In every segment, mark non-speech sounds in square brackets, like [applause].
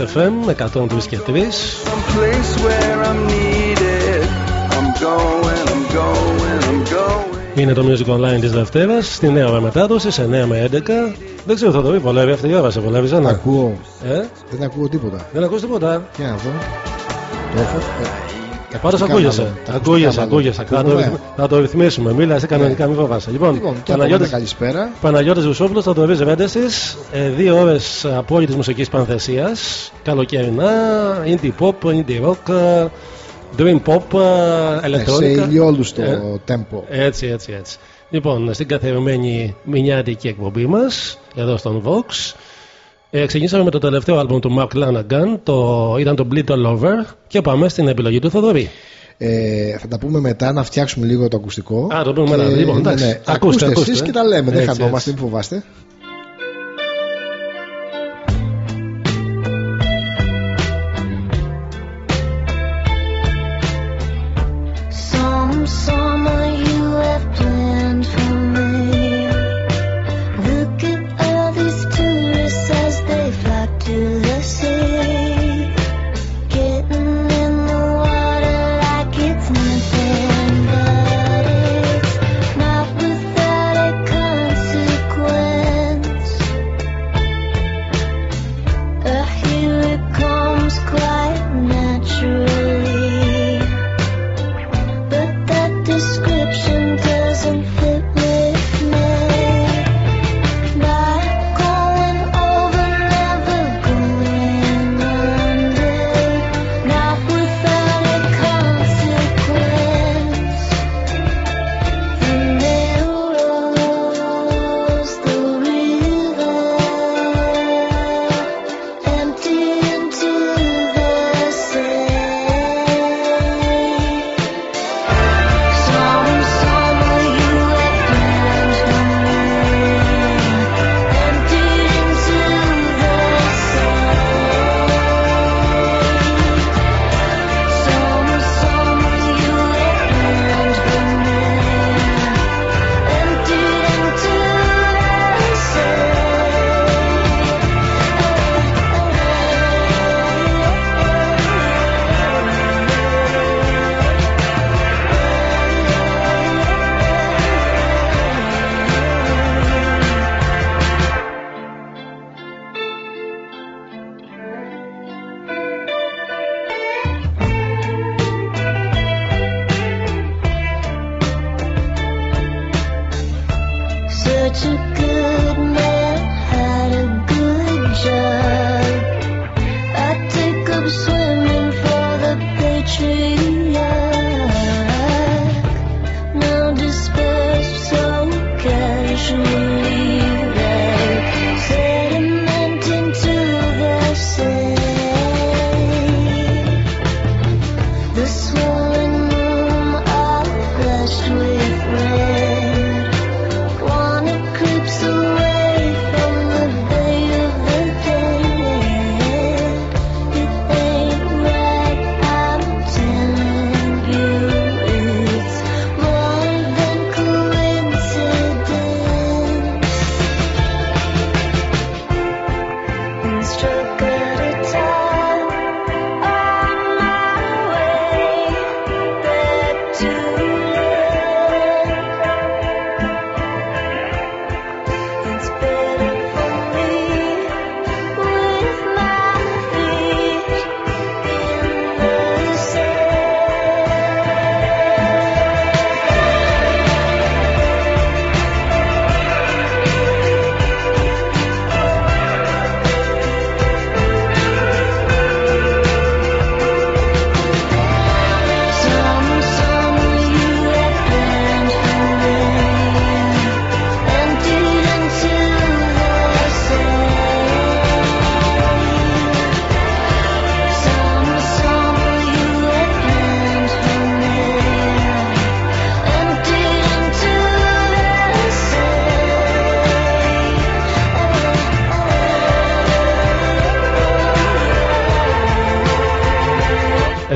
Καλησπέρα σα, Vox FM 103 και 3. Someplace where I'm needed. I'm going, I'm going, I'm going. Είναι το Music Online της Δευτέρας, στη νέα ώρα μετάδοσης, σε 9 με 11. Δεν ξέρω, θα το πει, βολεύει αυτή η ώρα, σε βολεύει, Ζάνα; Ακούω. Ε, Δεν ακούω τίποτα. δεν ακούς τίποτα; Και να δω. Το έχω. Ε, Πάντω ακουστικά ακούγεσαι. βάλω. Τα Ακούγεσαι, ακουστικά ακούγεσαι. Θα βάλω. το, Ακούμε. ρυθμ- θα το ρυθμίσουμε. Μίλα, εσύ κανονικά, μην φοβάσαι. Λοιπόν, Λοιπόν, και από Παναγιώτης, μένα καλησπέρα. Παναγιώτης Βουσόπουλος θα το βρει Ρέντεσης ε, Δύο ώρες απόλυτης μουσικής πανθεσίας Καλοκαιρινά, indie pop, indie rock ε, Dream pop, ε, Ε, Σε ηλεκτρόνικα ηλιόλουστο Ε, τέμπο. Έτσι, έτσι, έτσι Λοιπόν, στην καθιερωμένη μηνιάτικη εκπομπή μας Εδώ στον Vox ε, Ξεκινήσαμε με το τελευταίο άλμπουμ του Mark Lanagan το, Ήταν το Bleed All Over Και πάμε στην επιλογή του Θοδωρή Ε, θα τα πούμε μετά να φτιάξουμε λίγο το ακουστικό. Α, το πούμε μετά. Και- Λοιπόν, εντάξει. ναι, Ακούστε, ακούστε, ακούστε. εσείς και τα λέμε. Δεν Έτσι, χανόμαστε, έτσι. μην φοβάστε.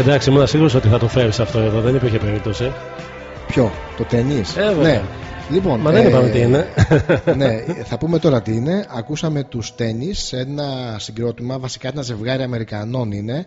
Εντάξει, ήμουν σίγουρος ότι θα το φέρεις αυτό εδώ, δεν υπήρχε περίπτωση. Ποιο, το ταινί. Ε, βέβαια. ναι. Λοιπόν, Μα δεν είπαμε τι είναι. [laughs] ναι, θα πούμε τώρα τι είναι. Ακούσαμε τους τέννις σε ένα συγκρότημα, βασικά ένα ζευγάρι Αμερικανών είναι.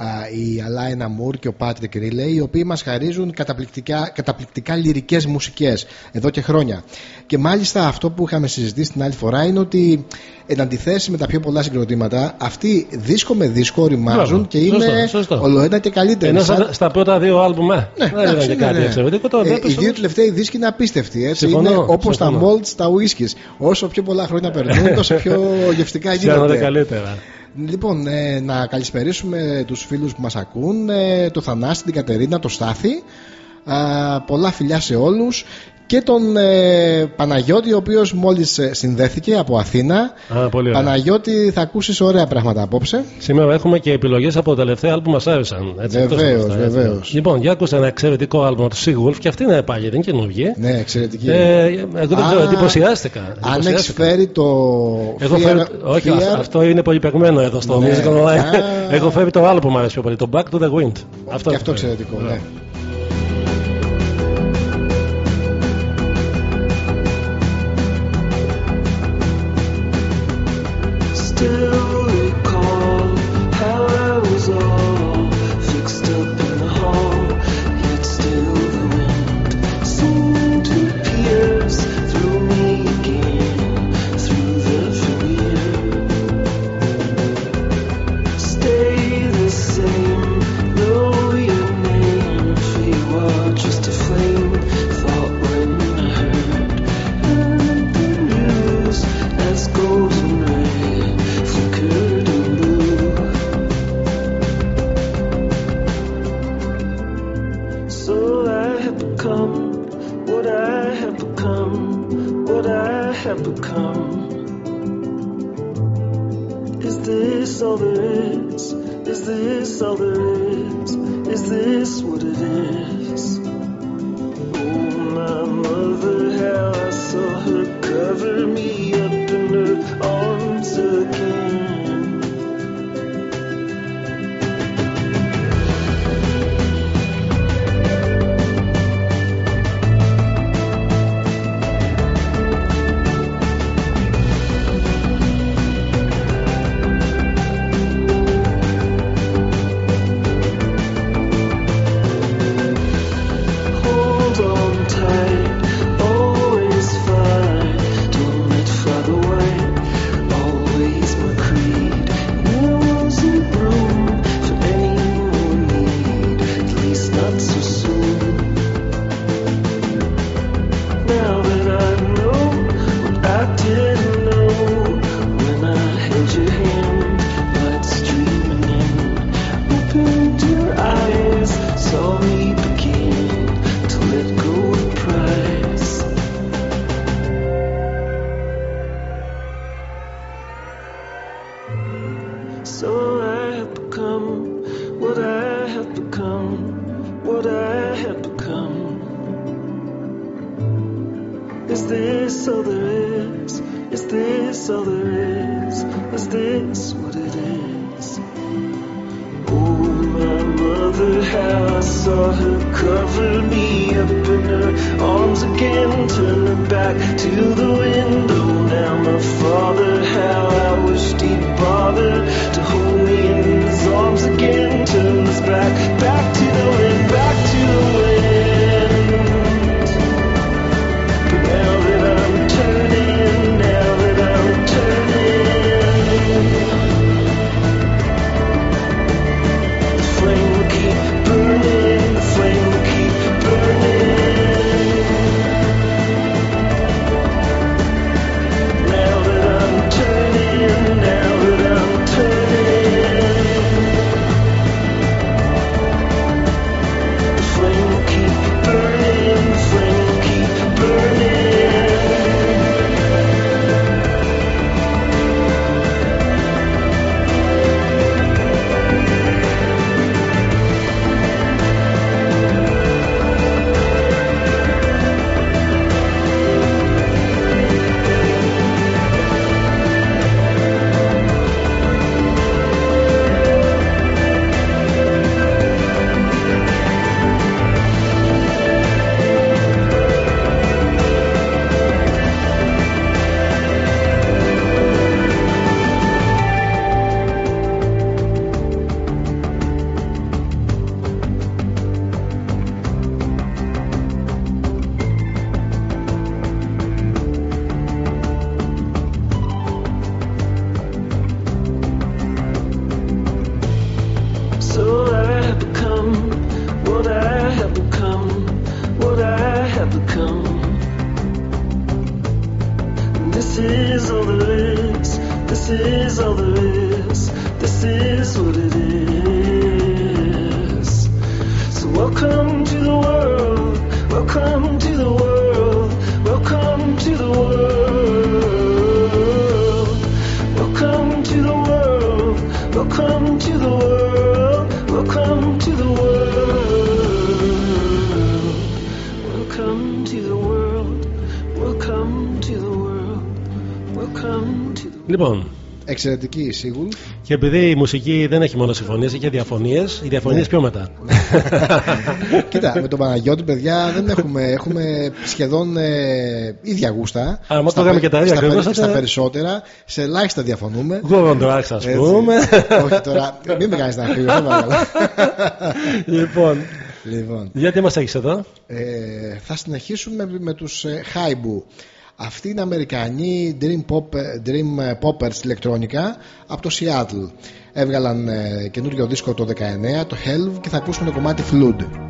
Α, η Αλάινα Μουρ και ο Πάτρικ Ρίλε, οι οποίοι μας χαρίζουν καταπληκτικά, καταπληκτικά λυρικές μουσικές εδώ και χρόνια. Και μάλιστα αυτό που είχαμε συζητήσει την άλλη φορά είναι ότι εν αντιθέσει με τα πιο πολλά συγκροτήματα, αυτοί δίσκο με δίσκο οριμάζουν Μπράβο. και είναι Σωστό, σωστό. ολοένα και καλύτεροι. Ενώ Σαν- στα, στα πρώτα δύο άλμπουμ, ε, δεν ήταν εντάξει, και ναι, κάτι ναι. εξαιρετικό. Το Ε, βλέπεις οι δύο όμως- τελευταίοι δίσκοι είναι απίστευτοι. Έτσι. Συμφωνώ, είναι όπως τα συμφωνώ. malts, τα whiskies. Όσο πιο πολλά χρόνια περνούν, τόσο πιο [laughs] γευστικά Φτιάχνονται γίνονται. καλύτερα. Λοιπόν, ε, να καλησπερίσουμε τους φίλους που μας ακούν, ε, το Θανάση, την Κατερίνα, το Στάθη. Α, πολλά φιλιά σε όλους και τον ε, Παναγιώτη ο οποίος μόλις ε, συνδέθηκε από Αθήνα Α, πολύ ωραία. Παναγιώτη θα ακούσεις ωραία πράγματα απόψε Σήμερα έχουμε και επιλογές από τα τελευταία άλμπουμ που μας άρεσαν. έτσι, Βεβαίως, εκτός από αυτά, έτσι. βεβαίως. Λοιπόν, για ακούστε ένα εξαιρετικό άλμπουμ του Seawolf και αυτή είναι πάλι, δεν είναι καινούργια. ναι εξαιρετική Ε, εγώ δεν ξέρω, Α, εντυπωσιάστηκα. αν εντυπωσιάστηκα. έχεις φέρει το Έχω Fear- φέρει, όχι, Fear- αυ- αυτό είναι πολύ παιγμένο εδώ στο Ναι. Music Online. Α. [laughs] Έχω φέρει το άλλο που μου αρέσει πιο πολύ, το Back to the Wind. Αυτό και έχω αυτό φέρει. εξαιρετικό ναι. Εξαιρετική η Σίγουλ. και επειδή η μουσική δεν έχει μόνο συμφωνίες, έχει και διαφωνίες, οι διαφωνίες Ναι. πιο μετά. [laughs] Κοίτα, με τον Παναγιώτη, παιδιά, δεν έχουμε, έχουμε σχεδόν ε, ίδια γούστα. άμα Στα το είχαμε πε- και τα ίδια στα, ακριβώς, περι- θα- στα περισσότερα, σε ελάχιστα διαφωνούμε. Gordon Drax, ας Έτσι. πούμε. [laughs] Όχι τώρα, μην με κάνεις να κρύβω, σε παρακαλώ. λοιπόν, λοιπόν, γιατί μας έχεις εδώ; ε, θα συνεχίσουμε με, με τους ε, Haibu. Αυτοί είναι Αμερικανοί Dream, Pop, ε, Dream ε, Poppers ηλεκτρονικά από το Seattle. Έβγαλαν ε, καινούριο δίσκο το 19, το Helv και θα ακούσουμε το κομμάτι Flood.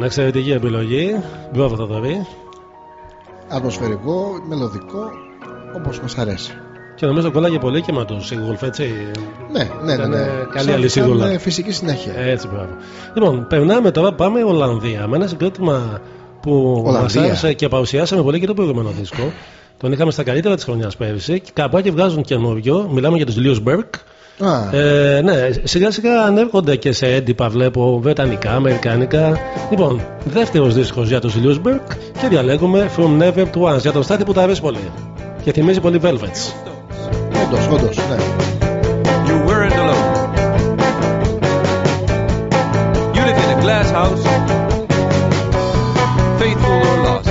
Λοιπόν, εξαιρετική επιλογή. Μπράβο, Θοδωρή. Ατμοσφαιρικό, μελωδικό, όπως μας αρέσει. Και νομίζω κολλάγε πολύ και με το Σίγουλφ, έτσι. Ναι, ναι, ναι. Ήταν, ναι. ε, καλή Σαν- αλυσίδουλα. σαν, ε, φυσική συνέχεια. Έτσι, μπράβο. Λοιπόν, περνάμε τώρα, πάμε Ολλανδία. Με ένα συγκρότημα που μας Ολλανδία. άρεσε και παρουσιάσαμε πολύ και το προηγούμενο δίσκο. Τον είχαμε στα καλύτερα της χρονιάς πέρυσι. Και καπάκι βγάζουν καινούριο. Μιλάμε για τους Liusberg. Α, Ε, ναι, σιγά σιγά ανέρχονται και σε έντυπα, βλέπω βρετανικά, αμερικάνικα. Λοιπόν, δεύτερος δίσκος για του Liusberg και διαλέγουμε From Never to Once για τον Στάθη που τα αρέσει πολύ. Και θυμίζει πολύ Velvets. όντως, όντως, ναι. You weren't alone. You live in a glass house, faithful or lost.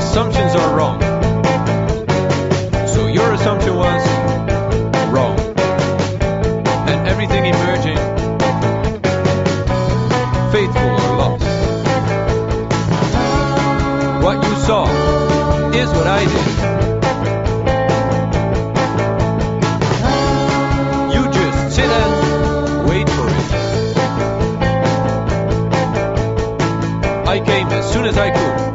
Assumptions are wrong. As I could.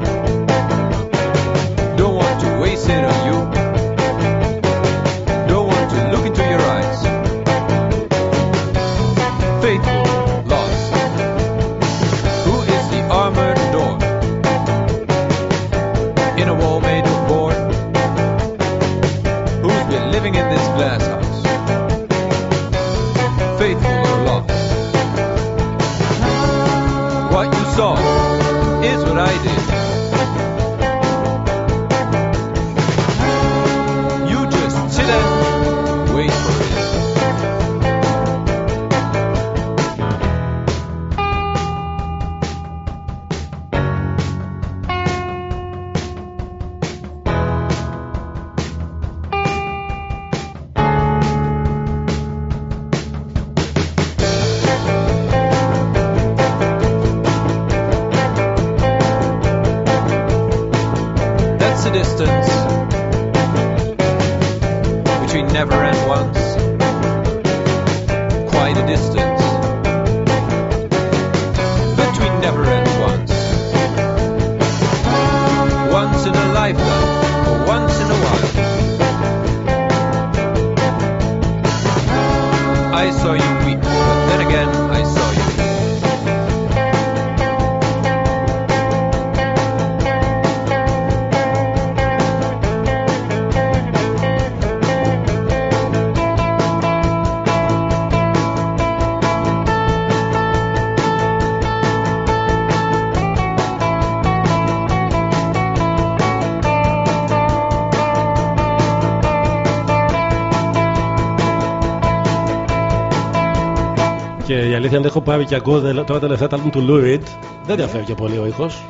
Και η αλήθεια είναι ότι έχω πάρει και ακούω δε- τώρα τελευταία τα άλμπουμ του Lou Reed. Δεν διαφέρει και πολύ ο ήχος.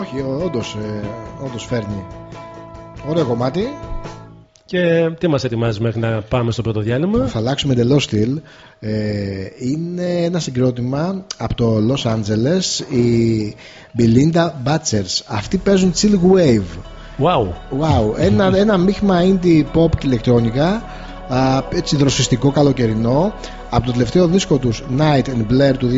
Όχι, όντως όντως φέρνει. Ωραίο κομμάτι. Και τι μας ετοιμάζει μέχρι να πάμε στο πρώτο διάλειμμα; Θα αλλάξουμε εντελώς στυλ. Ε, είναι ένα συγκρότημα από το Los Angeles, η Belinda Butchers. Αυτοί παίζουν chill wave. Wow. Wow, ένα, ένα μείγμα indie pop και ηλεκτρόνικα. Α, έτσι δροσιστικό καλοκαιρινό. Από το τελευταίο δίσκο τους Night and Blair του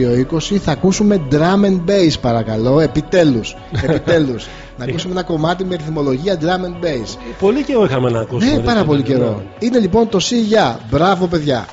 2020 θα ακούσουμε drum and bass παρακαλώ. Επιτέλους. [laughs] Επιτέλους. να ακούσουμε ένα κομμάτι με ρυθμολογία drum and bass. Πολύ καιρό είχαμε να ακούσουμε. Ναι, πάρα τέτοιο πολύ πράγμα. καιρό. Είναι λοιπόν το See Ya. Μπράβο παιδιά.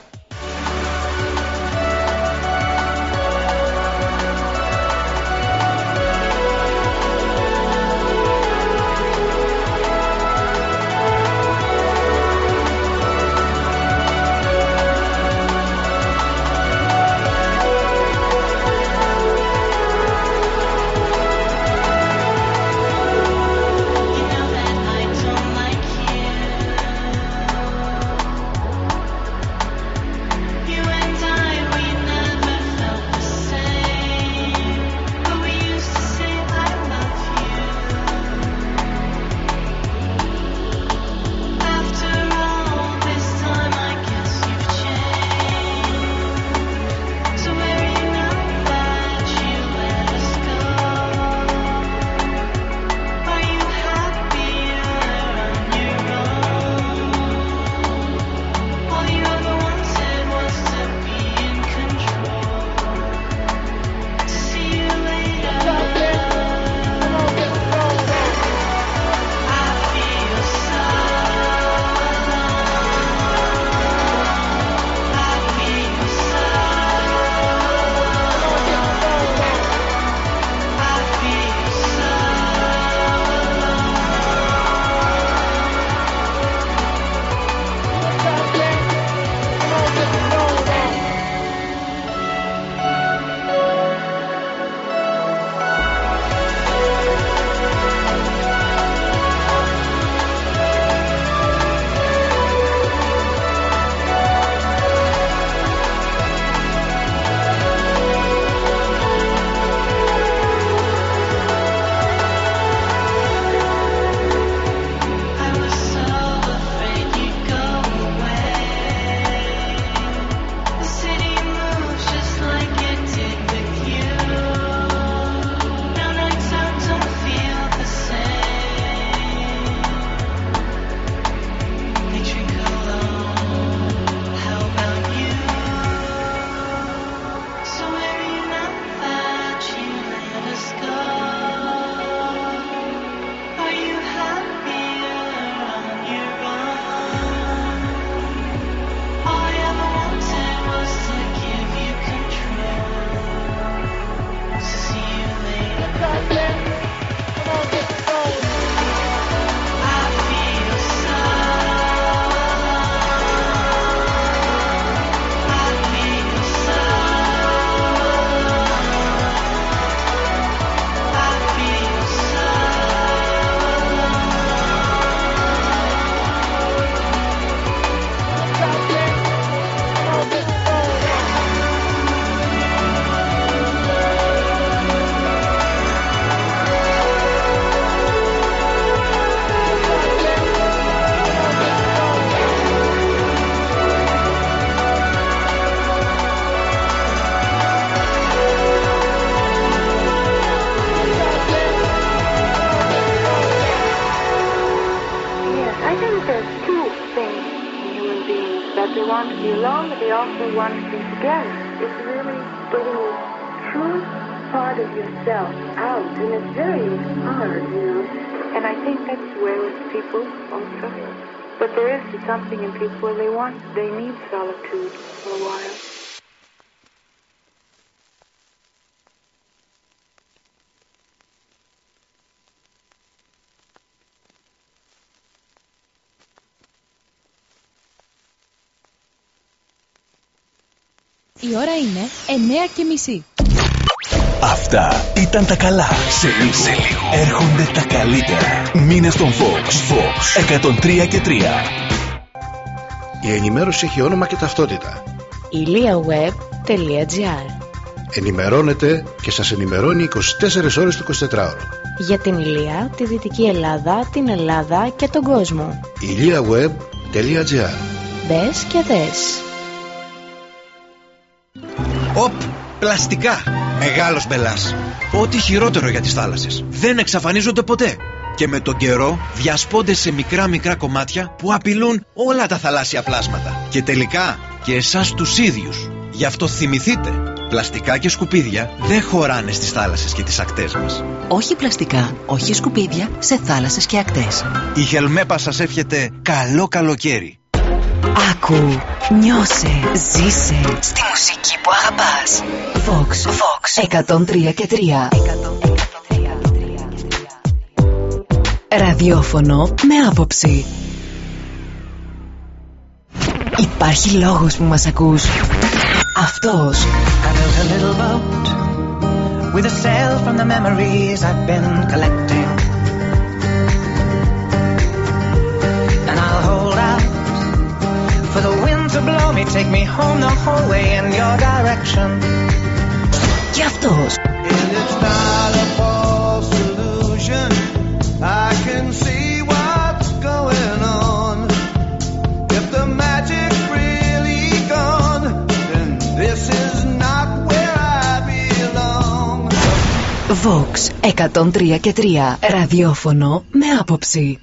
Είναι 9 και μισή. Αυτά ήταν τα καλά. Σε λίγο, σε λίγο. έρχονται τα καλύτερα. Μήνε στον Fox. Fox 103 και 3. Η ενημέρωση έχει όνομα και ταυτότητα. iliaweb.gr Ενημερώνετε και σας ενημερώνει 24 ώρες το 24ωρο. Για την Ηλία, τη Δυτική Ελλάδα, την Ελλάδα και τον κόσμο. iliaweb.gr Μπες και δες. Πλαστικά. Μεγάλος μπελάς. Ό,τι χειρότερο για τις θάλασσες. Δεν εξαφανίζονται ποτέ. Και με τον καιρό διασπώνται σε μικρά μικρά κομμάτια που απειλούν όλα τα θαλάσσια πλάσματα. Και τελικά και εσάς τους ίδιους. Γι' αυτό θυμηθείτε, πλαστικά και σκουπίδια δεν χωράνε στις θάλασσες και τις ακτές μας. Όχι πλαστικά, όχι σκουπίδια σε θάλασσες και ακτές. Η Χελμέπα σας εύχεται καλό καλοκαίρι. Άκου, νιώσε, ζήσε στη μουσική που αγαπάς. Vox, Vox 103 και 3. Ραδιόφωνο με άποψη. Υπάρχει λόγος που μας ακούς. Αυτός. I built a little boat with a sail from the memories I've been collecting. to blow me, take me home the whole way in your direction. Και αυτός. And it's not a false illusion. I can see what's going on. If the magic's really gone, then this is not where I belong. Vox 103 και 3. Ραδιόφωνο με άποψη.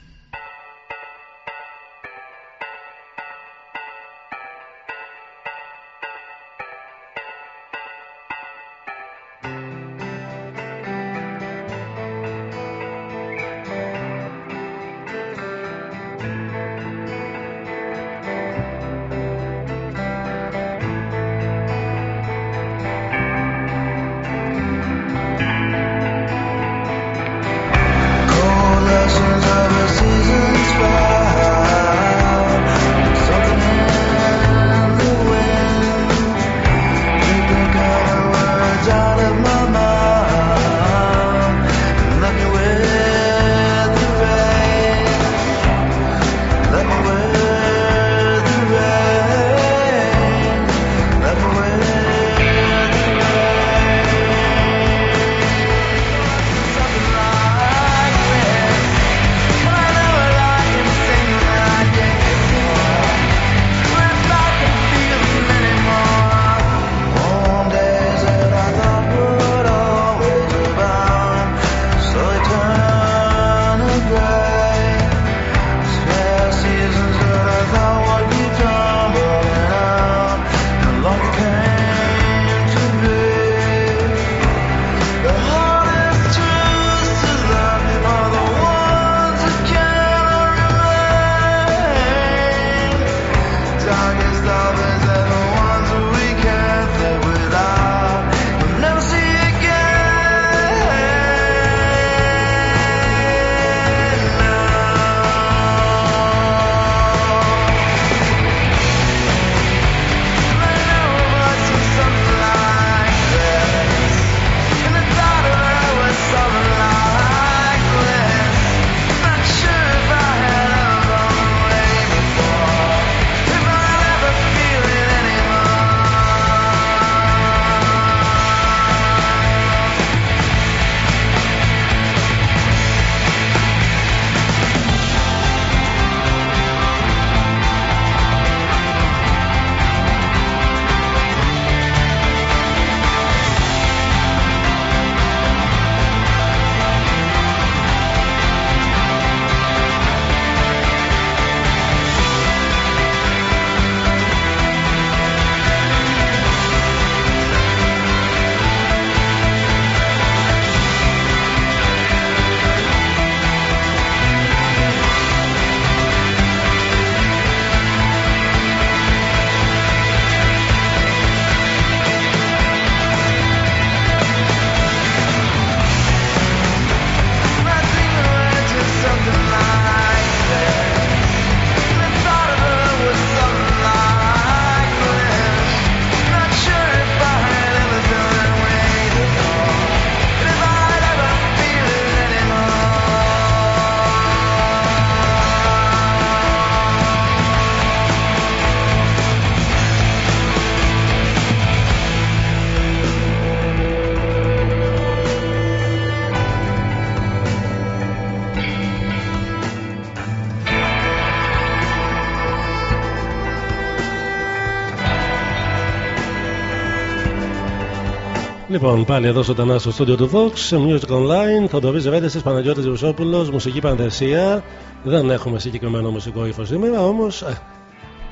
Λοιπόν, πάλι εδώ ζωντανά στο στούντιο του Vox, σε Music Online, Θοδωρής Ρέντες, Παναγιώτης Ρουσόπουλο, μουσική πανδεσία. Δεν έχουμε συγκεκριμένο μουσικό ύφος σήμερα, όμως.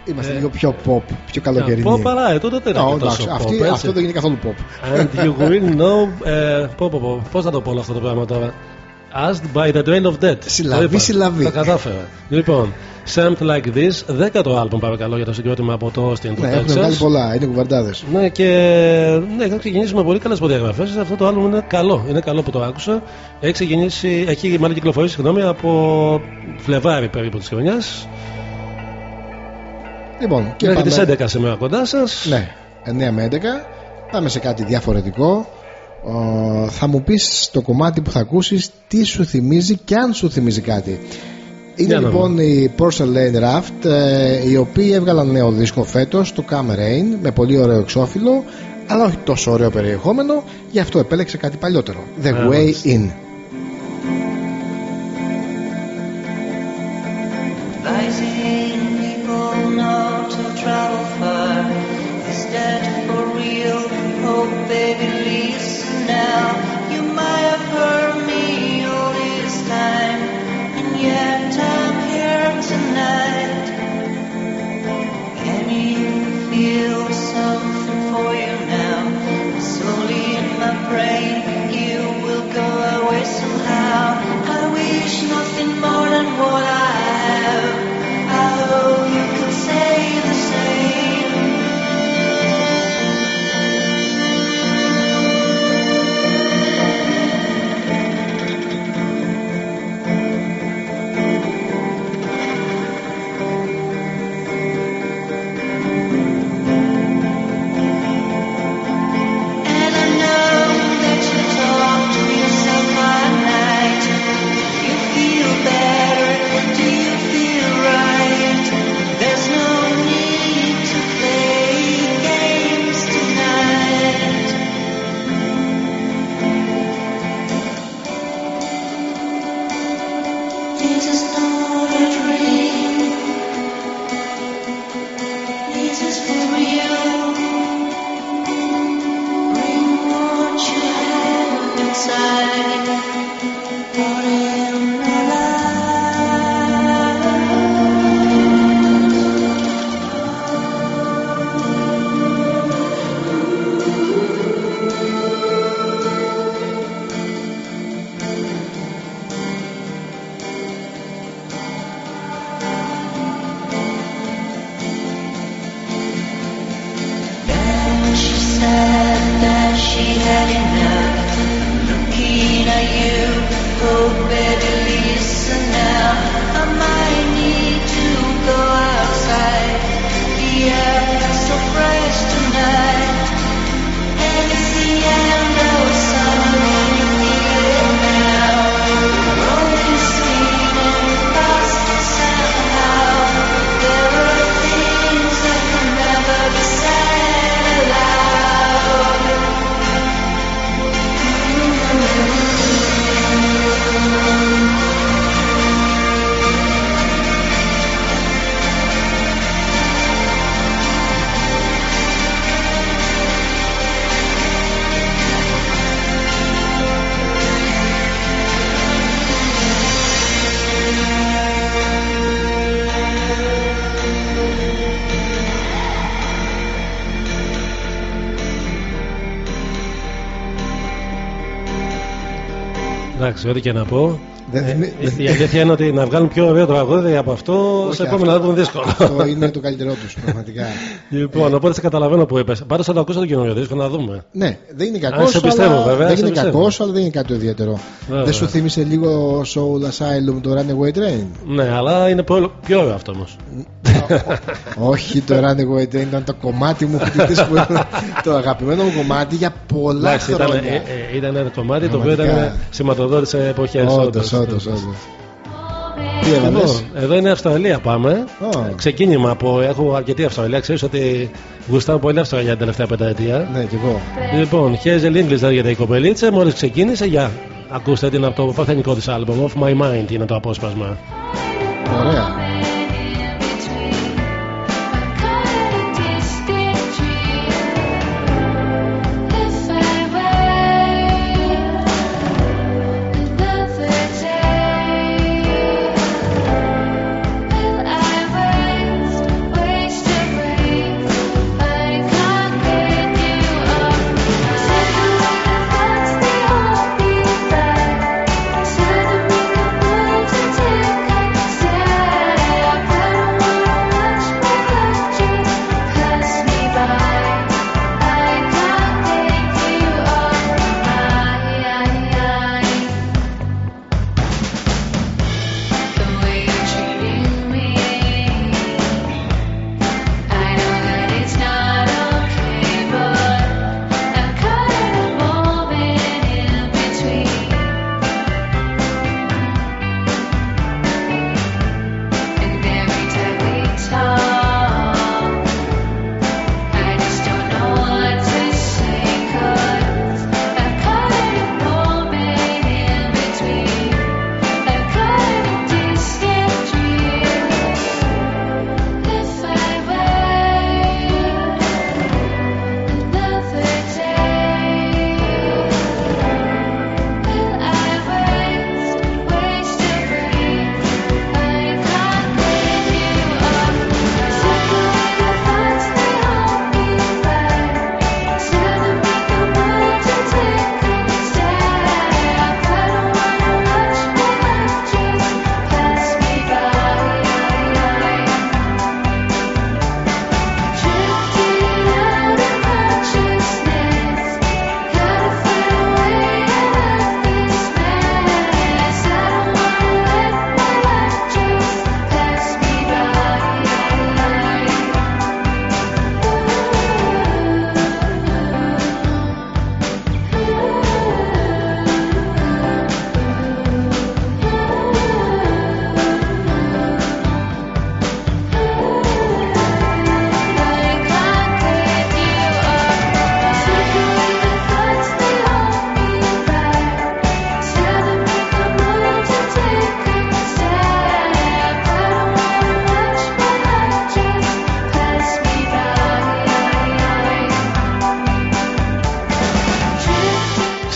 Είμαστε λίγο πιο pop, πιο καλοκαιρινή. Pop, αλλά ε, τότε δεν Α, είναι εντάξει, τόσο αυτή- pop, έτσι. αυτό δεν είναι καθόλου pop. And you will know. Ε, πω, πω, πω, πώς θα το πω όλο αυτό το πράγμα τώρα. Asked by the Trail of Dead. Συλλαβή, Το είπα. συλλαβή. Τα κατάφερα. λοιπόν, Something Like This, δέκατο άλμπομ παρακαλώ για το συγκρότημα από το Austin του Ναι, έχουν Texas. βγάλει πολλά, είναι κουβαρντάδε. Ναι, και ναι, είχαν ξεκινήσει με πολύ καλές προδιαγραφέ. Αυτό το άλμπουμ είναι καλό. Είναι καλό που το άκουσα. Έχει ξεκινήσει, έχει μάλλον κυκλοφορήσει συγγνώμη, από Φλεβάρι περίπου της χρονιάς. Λοιπόν, και Μέχρι τις πάμε- 11 σήμερα κοντά σας. Ναι, 9 με 11. Πάμε σε κάτι διαφορετικό. Ο, θα μου πεις το κομμάτι που θα ακούσεις τι σου θυμίζει και αν σου θυμίζει κάτι. Είναι Για να λοιπόν οι Porcelain Raft ε, οι οποίοι έβγαλαν νέο δίσκο φέτος το Come Rain με πολύ ωραίο εξώφυλλο αλλά όχι τόσο ωραίο περιεχόμενο γι' αυτό επέλεξε κάτι παλιότερο. The Α, Way μάλιστα. In. Rising Εντάξει, ό,τι και να πω. Δεν Ε, θυμι- δεν- η αλήθεια είναι ότι να βγάλουν πιο ωραίο τραγούδι από αυτό Όχι, σε επόμενο αυτό- άλμπομ δύσκολο. Αυτό είναι το καλύτερό τους πραγματικά [laughs] Λοιπόν, οπότε σε καταλαβαίνω που είπες. Πάντως θα το ακούσω το καινούριο δίσκο να δούμε. Ναι, δεν είναι Αν κακός. σε πιστεύω, βέβαια, Δεν σε είναι πιστεύω. κακός, αλλά δεν είναι κάτι το ιδιαίτερο. Βέβαια. Δεν σου θύμισε λίγο Soul Asylum το Runaway Train; Ναι, αλλά είναι πιο, πιο ωραίο αυτό όμως. Όχι, το Runaway Train ήταν το κομμάτι μου φοιτητής που ήταν το αγαπημένο μου κομμάτι για πολλά Εντάξει, ήταν, χρόνια. ε, ε, ήταν ένα κομμάτι το οποίο Πραγματικά. ήταν σηματοδότη σε εποχές. Όντως, όντως, όντως. Τι έβαλες; Λοιπόν, εδώ είναι Αυστραλία πάμε. Ω. Ξεκίνημα από. Έχω αρκετή Αυστραλία. Ξέρεις ότι γουστάω πολύ Αυστραλία την τελευταία πενταετία. Ναι, κι εγώ. Λοιπόν, Hazel English λέγεται η κοπελίτσα. Μόλις ξεκίνησε, για ακούστε την από το παρθενικό της άλμπομ. Of My Mind είναι το απόσπασμα. Ωραία.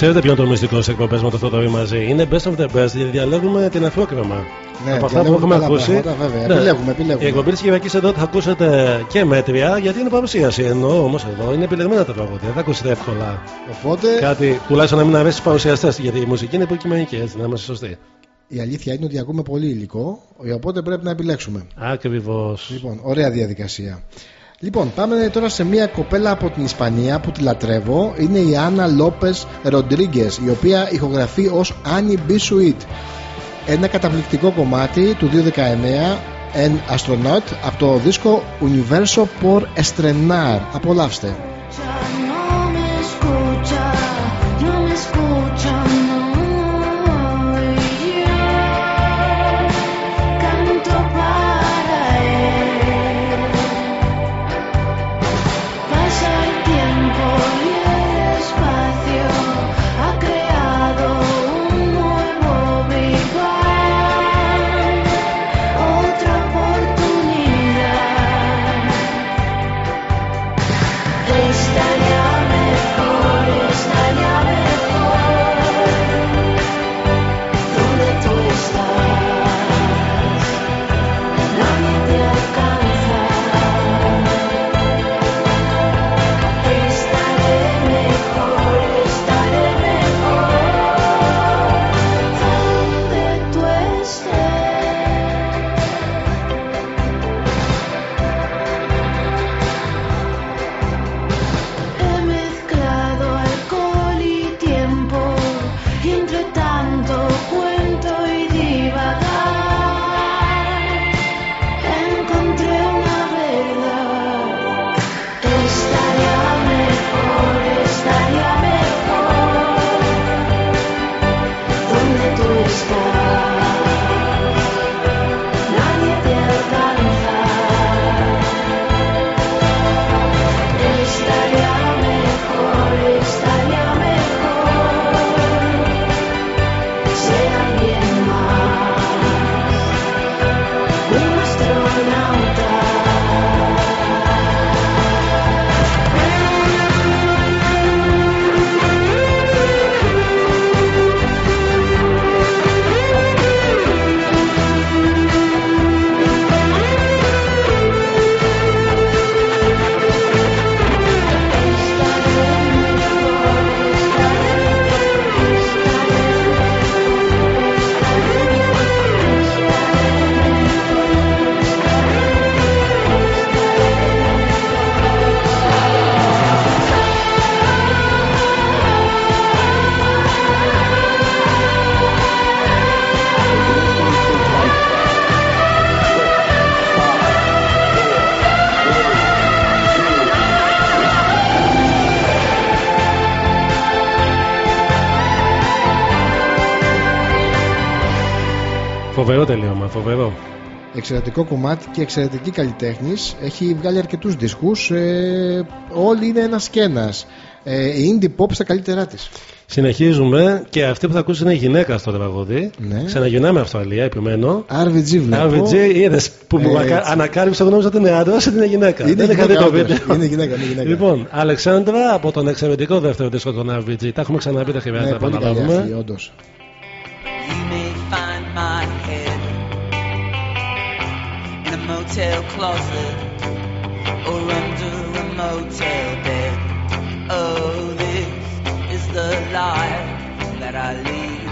Ξέρετε ποιο είναι το μυστικό στις εκπομπές με το Θοδωρή μαζί. Είναι best of the best, γιατί διαλέγουμε την αφρόκρεμα. Ναι, Από αυτά που διαλέγουμε έχουμε καλά ακούσει. πράγματα, βέβαια. Επιλέγουμε, επιλέγουμε. Η εκπομπή της Κυριακής εδώ θα ακούσετε και μέτρια, γιατί είναι παρουσίαση. Εννοώ όμως εδώ είναι επιλεγμένα τα τραγούδια. Δεν θα ακούσετε εύκολα. Οπότε Κάτι τουλάχιστον να μην αρέσει στους παρουσιαστές, γιατί η μουσική είναι υποκειμενική, έτσι, να είμαστε σωστοί. η αλήθεια είναι ότι ακούμε πολύ υλικό, οπότε πρέπει να επιλέξουμε. Ακριβώς. Λοιπόν, ωραία διαδικασία. Λοιπόν, πάμε τώρα σε μια κοπέλα από την Ισπανία που τη λατρεύω. Είναι η Άννα Λόπες Ροντρίγκες, η οποία ηχογραφεί ως Annie B. Sweet. Ένα καταπληκτικό κομμάτι του 2019, An Astronaut, από το δίσκο Universo por Estrenar. Απολαύστε. Φοβερό. Εξαιρετικό κομμάτι και εξαιρετική καλλιτέχνη. Έχει βγάλει αρκετούς δίσκους. Ε, όλοι είναι ένας και ένας. Ε, η indie pop στα καλύτερά της. Συνεχίζουμε και αυτή που θα ακούσεις είναι η γυναίκα στο τραγούδι. Ναι. Ξαναγυρνάμε Αυστραλία, επιμένω. RVG βλέπω. RVG, είδες που μου Έτσι. ακα- ανακάλυψα, εγώ νόμιζα ότι είναι άντρας, ότι είναι γυναίκα. Είναι Δεν είχα δει γυναίκα, το όντως. βίντεο. Είναι γυναίκα, είναι γυναίκα. Λοιπόν, Αλεξάνδρα από τον εξαιρετικό δεύτερο δίσκο των RVG. Τα έχουμε ξαναπεί, τα χρειάζεται Ναι, να πολύ καλή επαναλάβουμε. αυτή, motel closet or under a motel bed. Oh, this is the life that I lead.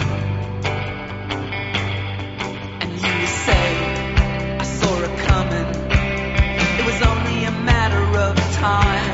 And you say, I saw it coming. It was only a matter of time.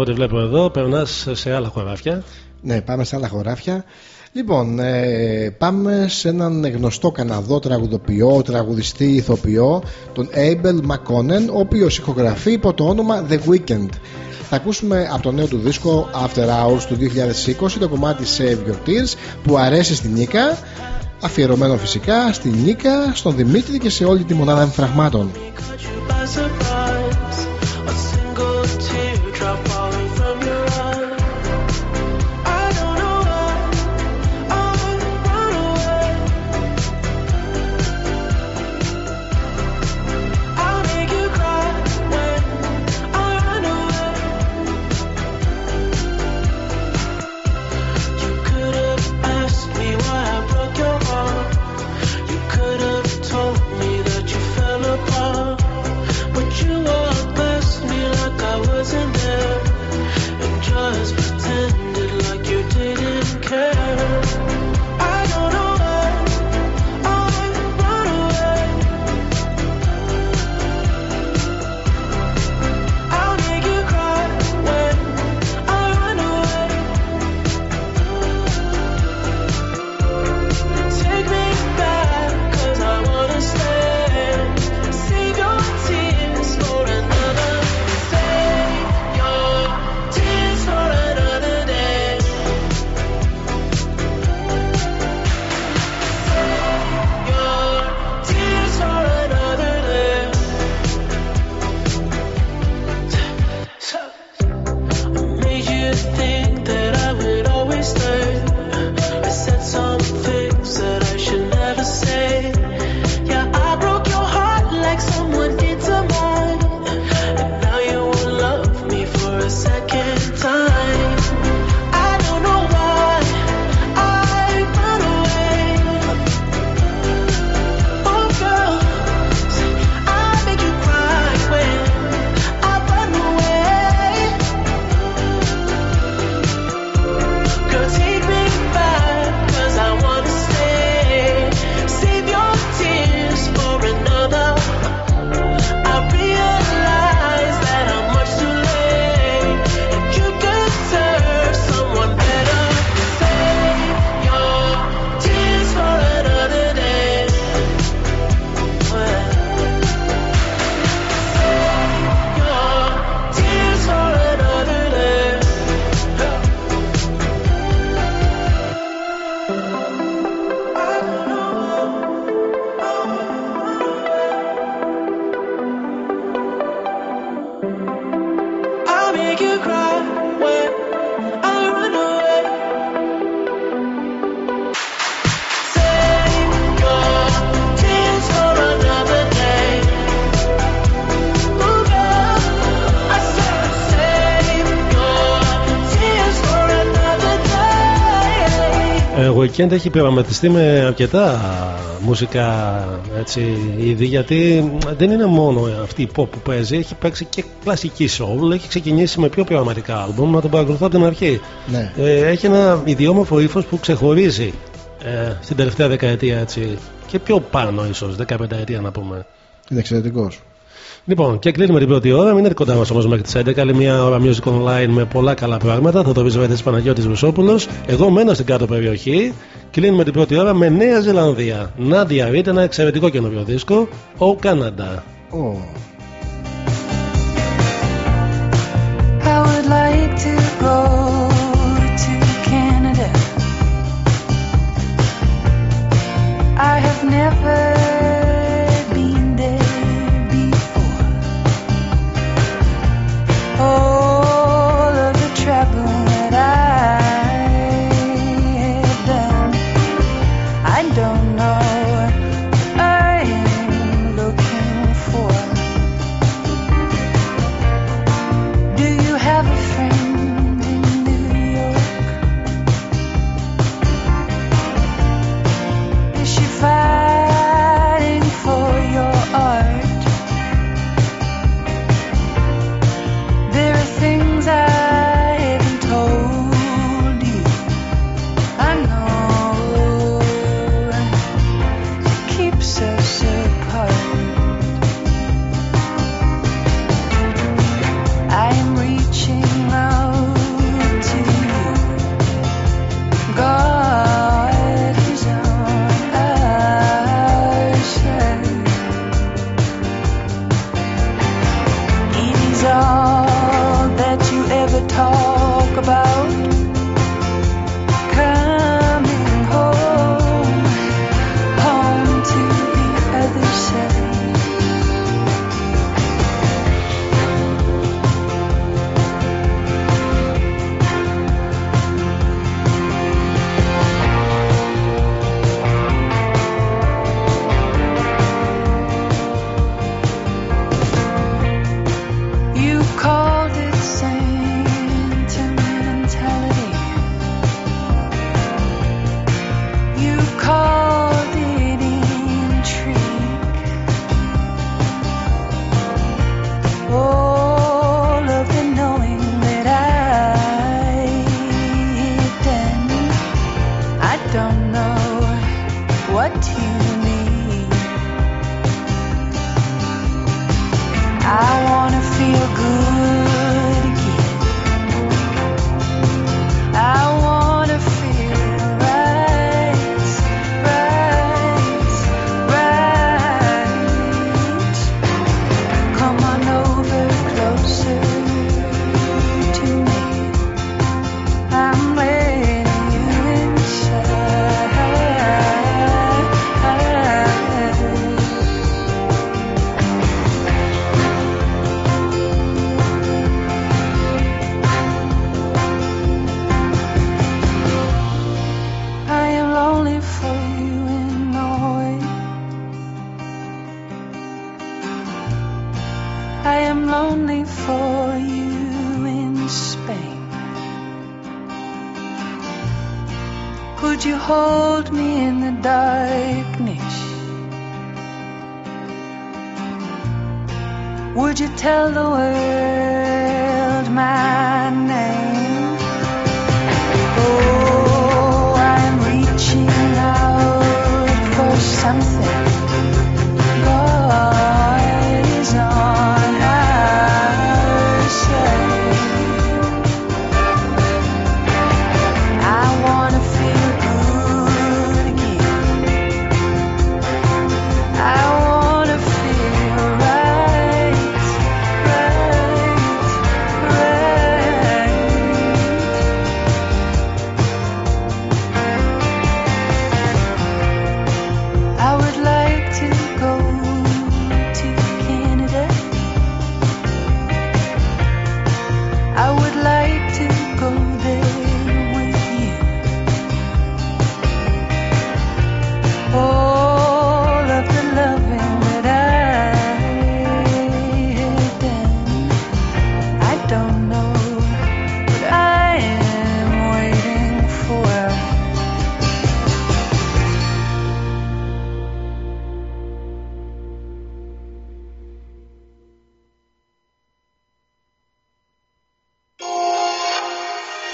Από ό,τι βλέπω εδώ, περνάς σε άλλα χωράφια. Ναι, πάμε σε άλλα χωράφια. Λοιπόν, ε, πάμε σε έναν γνωστό Καναδό τραγουδοποιό, τραγουδιστή, ηθοποιό, τον Abel McConnell, ο οποίος ηχογραφεί υπό το όνομα The Weeknd. Θα ακούσουμε από το νέο του δίσκο After Hours του 2020 το κομμάτι Save Your Tears που αρέσει στην Νίκα, αφιερωμένο φυσικά στην Νίκα, στον Δημήτρη και σε όλη τη μονάδα εμφραγμάτων. Weekend έχει πειραματιστεί με αρκετά μουσικά έτσι, είδη γιατί δεν είναι μόνο αυτή η pop που παίζει, έχει παίξει και κλασική soul, έχει ξεκινήσει με πιο πειραματικά άλμπουμ, να τον παρακολουθώ από την αρχή. Ναι. Ε, έχει ένα ιδιόμορφο ύφος που ξεχωρίζει ε, στην τελευταία δεκαετία έτσι, και πιο πάνω ίσως, δεκαπενταετία να πούμε. Είναι εξαιρετικός. Λοιπόν, και κλείνουμε την πρώτη ώρα. Μην είναι κοντά μας όμως μέχρι τις 11. Άλλη μια ώρα music online με πολλά καλά πράγματα. Θα το πει βέβαια τη Παναγιώτης Βουσόπουλος. Εγώ μένω στην κάτω περιοχή. Κλείνουμε την πρώτη ώρα με Νέα Ζηλανδία. Νάντια Ρίτ, ένα εξαιρετικό καινούριο δίσκο. Ο Κάναντα. Oh. I would like to go to Canada. I have never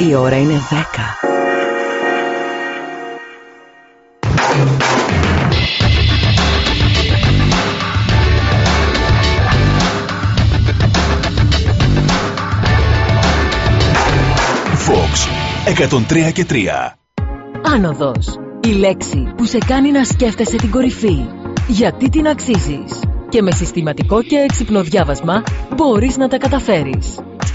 Η ώρα είναι 10. Fox 103 και 3. Άνοδος. Η λέξη που σε κάνει να σκέφτεσαι την κορυφή. Γιατί την αξίζεις. Και με συστηματικό και έξυπνο διάβασμα μπορείς να τα καταφέρεις.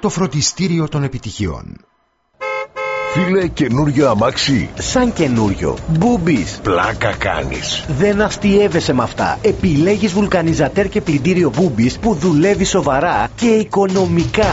Το φροντιστήριο των επιτυχιών. Φίλε, καινούριο αμάξι. Σαν καινούριο. Μπούμπης. Πλάκα κάνεις. Δεν αστείευεσαι με αυτά. Επιλέγεις βουλκανιζατέρ και πλυντήριο Μπούμπης που δουλεύει σοβαρά και οικονομικά.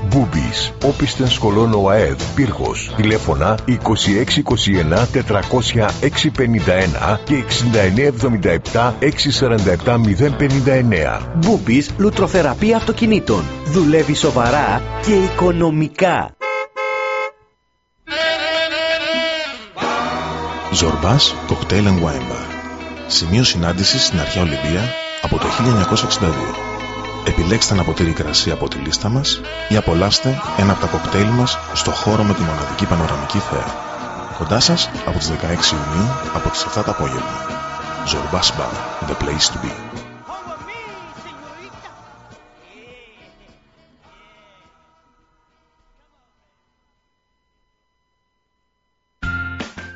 Μπούπης, όπισθεν σχολών ΟΑΕΔ, Πύργος, τηλέφωνα 2621 400 651 και 6977 647 059. Μπούμπης λουτροθεραπεία αυτοκινήτων. Δουλεύει σοβαρά και οικονομικά. Ζορμπάς Cocktail and Wine Bar. Σημείο συνάντησης στην αρχαία Ολυμπία από το 1962. Επιλέξτε ένα ποτήρι κρασί από τη λίστα μας ή απολαύστε ένα από τα κοκτέιλ μας στο χώρο με τη μοναδική πανοραμική θέα. Κοντά σας από τις 16 Ιουνίου από τις 7 το απόγευμα. Ζορμπάς Bar, the place to be.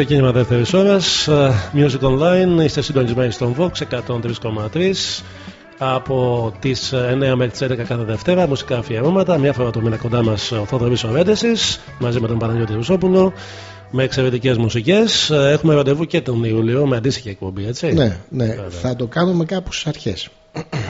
Ξεκίνημα δεύτερης ώρας. Music Online. Είστε συντονισμένοι στον Vox 103,3 από τις 9 μέχρι τις 11 κάθε Δευτέρα. Μουσικά αφιερώματα. Μια φορά το μήνα κοντά μας ο Θόδωρη Ορέντεσης μαζί με τον Παναγιώτη Ρουσόπουλο. Με εξαιρετικές μουσικές. Έχουμε ραντεβού και τον Ιούλιο με αντίστοιχη εκπομπή, έτσι. Ναι, ναι. Θα το κάνουμε κάπου στις αρχές.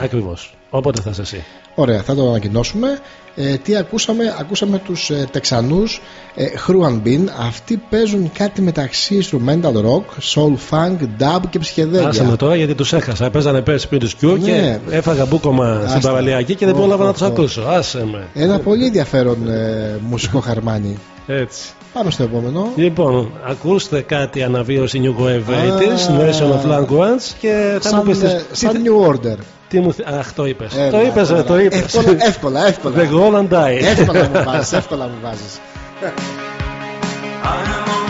Ακριβώς. Όποτε θα είσαι εσύ. Ωραία, θα το ανακοινώσουμε. Ε, τι ακούσαμε, ακούσαμε τους ε, Τεξανούς ε, Χρούαν Μπιν. Αυτοί παίζουν κάτι μεταξύ instrumental rock, soul funk, dub και ψυχεδέλεια. Άσε με τώρα γιατί τους έχασα. Παίζανε πέρσι πριν τους Cure και Ναι. έφαγα μπούκομα στην Άστα. παραλιακή και δεν Ω, πρόλαβα ω, να τους ω. ακούσω. Άσε με. Ένα πολύ ενδιαφέρον ε, μουσικό χαρμάνι. Έτσι. Πάμε στο επόμενο. Λοιπόν, ακούστε κάτι αναβίωση New Wave Α. 80s, Nation of Language και θα μου Σαν, πεις. ε, σαν New Order. Τι μου... θυ- Αχ, το είπες. Έλα, το είπες, ρε, τώρα. το είπες. Εύκολα, εύκολα, [laughs] εύκολα. The Golden Die. Εύκολα μου βάζεις, εύκολα μου βάζεις. [laughs]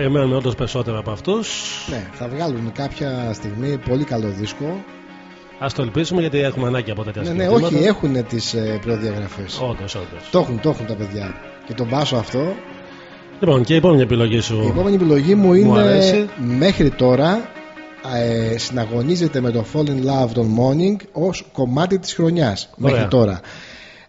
Περιμένουμε όντως περισσότερο από αυτούς. Ναι, θα βγάλουν κάποια στιγμή πολύ καλό δίσκο. Α το ελπίσουμε γιατί έχουμε ανάγκη από τέτοια Ναι, ναι, συγκροτήματα. όχι, έχουν τις ε, προδιαγραφές. Όντως, όντως. Το έχουν, το έχουν τα παιδιά. Και τον μπάσο αυτό. Λοιπόν, και η επόμενη επιλογή σου. Η επόμενη επιλογή μου είναι αρέσει. μέχρι τώρα ε, συναγωνίζεται με το Fall in Love των Morning ως κομμάτι της χρονιάς Ωραία. μέχρι τώρα.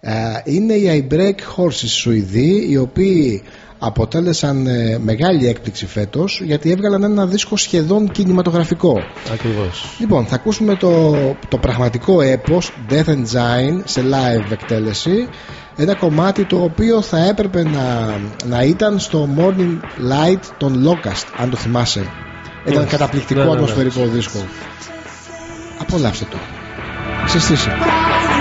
Ε, είναι οι I Break Horses Σουηδοί οι οποίοι αποτέλεσαν ε, μεγάλη έκπληξη φέτος γιατί έβγαλαν ένα δίσκο σχεδόν κινηματογραφικό. Ακριβώς. Λοιπόν, θα ακούσουμε το, το πραγματικό έπος Death and Gine σε live εκτέλεση ένα κομμάτι το οποίο θα έπρεπε να, να ήταν στο Morning Light των Locust αν το θυμάσαι ήταν Μάλιστα. καταπληκτικό Ναι, ναι, ναι. ατμοσφαιρικό δίσκο απολαύστε το ξεστήσει So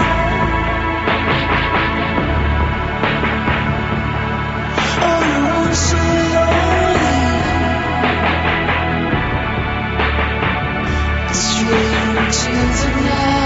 Children now.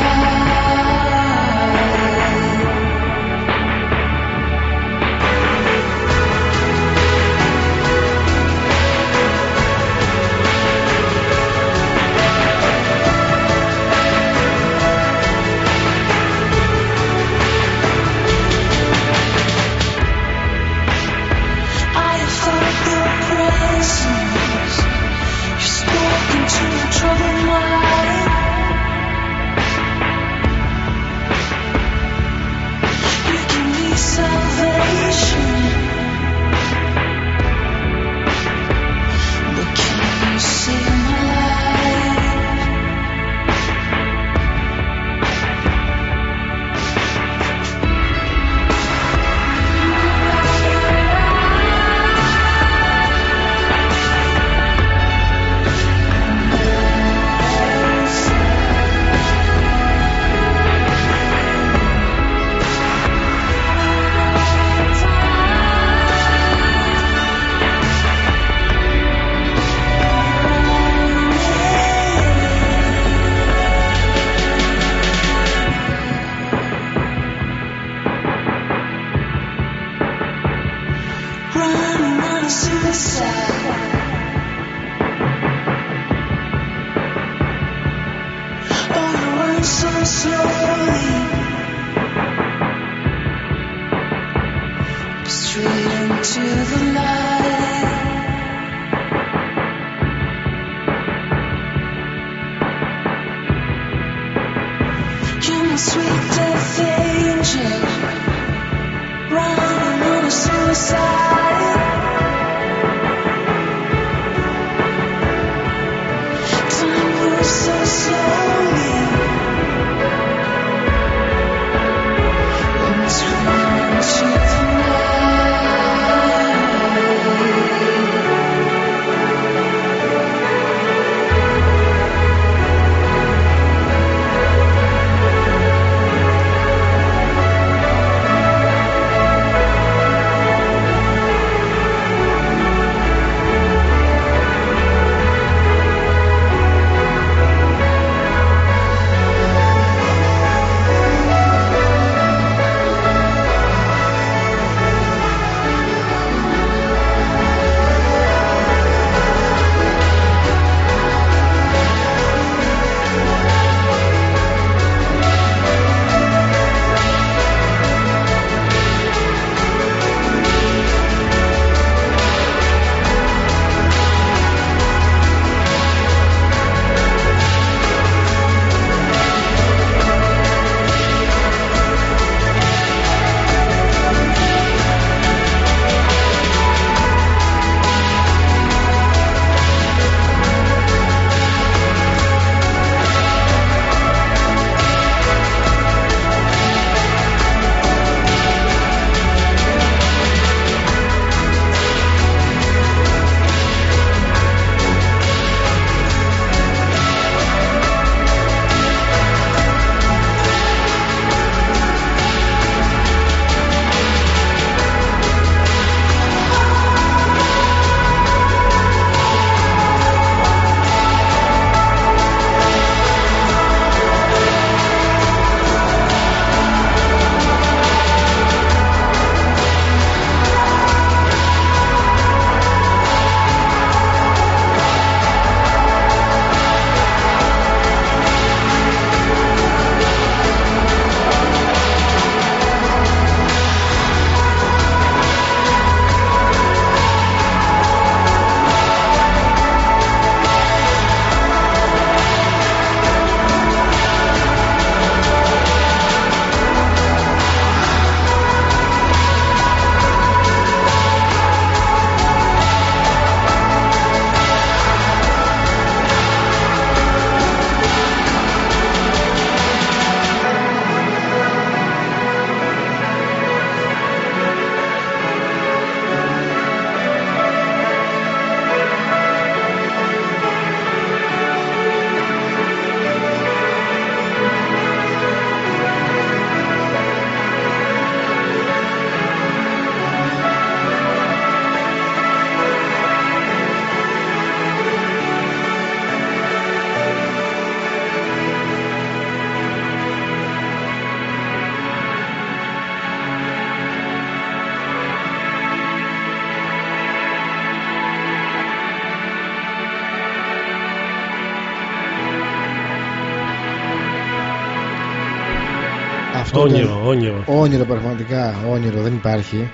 Όνειρο, ήταν- όνειρο. Όνειρο πραγματικά, όνειρο δεν υπάρχει.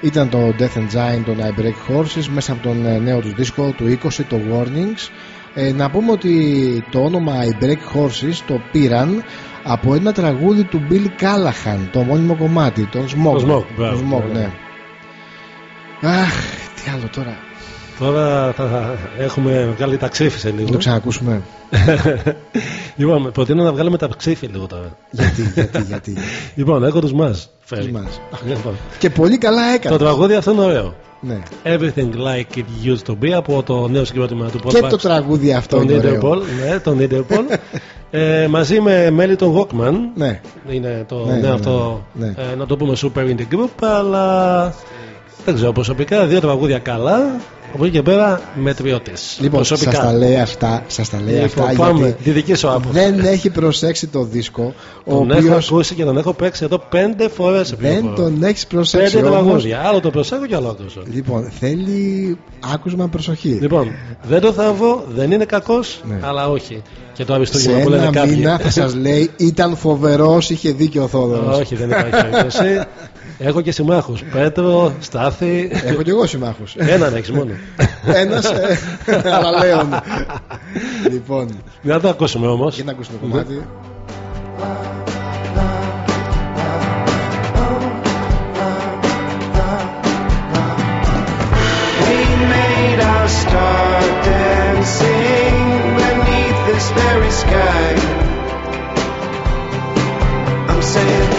Ήταν το Death and Giant των I Break Horses μέσα από τον ε, νέο τους δίσκο του 20, το Warnings. Ε, να πούμε ότι το όνομα I Break Horses το πήραν από ένα τραγούδι του Bill Callahan, το μόνιμο κομμάτι, τον Smoke. Το Smoke, μπράβο, Το Smoke, μπράβο. ναι. Αχ, τι άλλο τώρα. Τώρα θα έχουμε βγάλει τα ξύφη σε λίγο. Να το ξανακούσουμε. [laughs] λοιπόν, προτείνω να βγάλουμε τα ξύφη λίγο τώρα. Γιατί, γιατί, γιατί. Λοιπόν, έχω του μα. Τους μας. Λοιπόν, Και πολύ καλά έκανε. το τραγούδι αυτό είναι ωραίο. Ναι. Everything like it used to be από το νέο συγκρότημα του Paul Και Bucks. το τραγούδι αυτό τον είναι ωραίο. Interpol, ναι, τον Interpol. [laughs] ε, μαζί με μέλη των Walkman. Ναι. Είναι το Ναι, νέο ναι, ναι, αυτό, ναι. ε, να το πούμε super indie group, αλλά δεν ξέρω προσωπικά. Δύο τραγούδια καλά. Από εκεί και πέρα μετριώτες. Λοιπόν, σας τα λέει αυτά, σας τα λέει Λοιπόν, αυτά πάμε. γιατί Τη δική σου άποψη. δεν έχει προσέξει το δίσκο ο Τον έχω οποίος ακούσει και τον έχω παίξει εδώ πέντε φορές. δεν τον έχεις προσέξει Πέντε όμως τραγούδια. Άλλο το προσέχω και άλλο το προσέχω. λοιπόν θέλει άκουσμα προσοχή Λοιπόν, δεν το θαύω, δεν είναι κακός, Ναι. αλλά όχι. Και το σε αριστούργημα που λένε ένα κάποιοι. μήνα θα σας λέει ήταν φοβερός είχε δίκιο ο Θόδωρος Όχι, δεν υπάρχει περίπτωση. [laughs] Έχω και συμμάχους. Πέτρο, Στάθη. έχω κι εγώ συμμάχους Έναν έχεις μόνο. [laughs] ένας ε, [laughs] αλλά λέω ναι. λοιπόν Να το ακούσουμε όμως. για να ακούσουμε το κομμάτι I'm saying.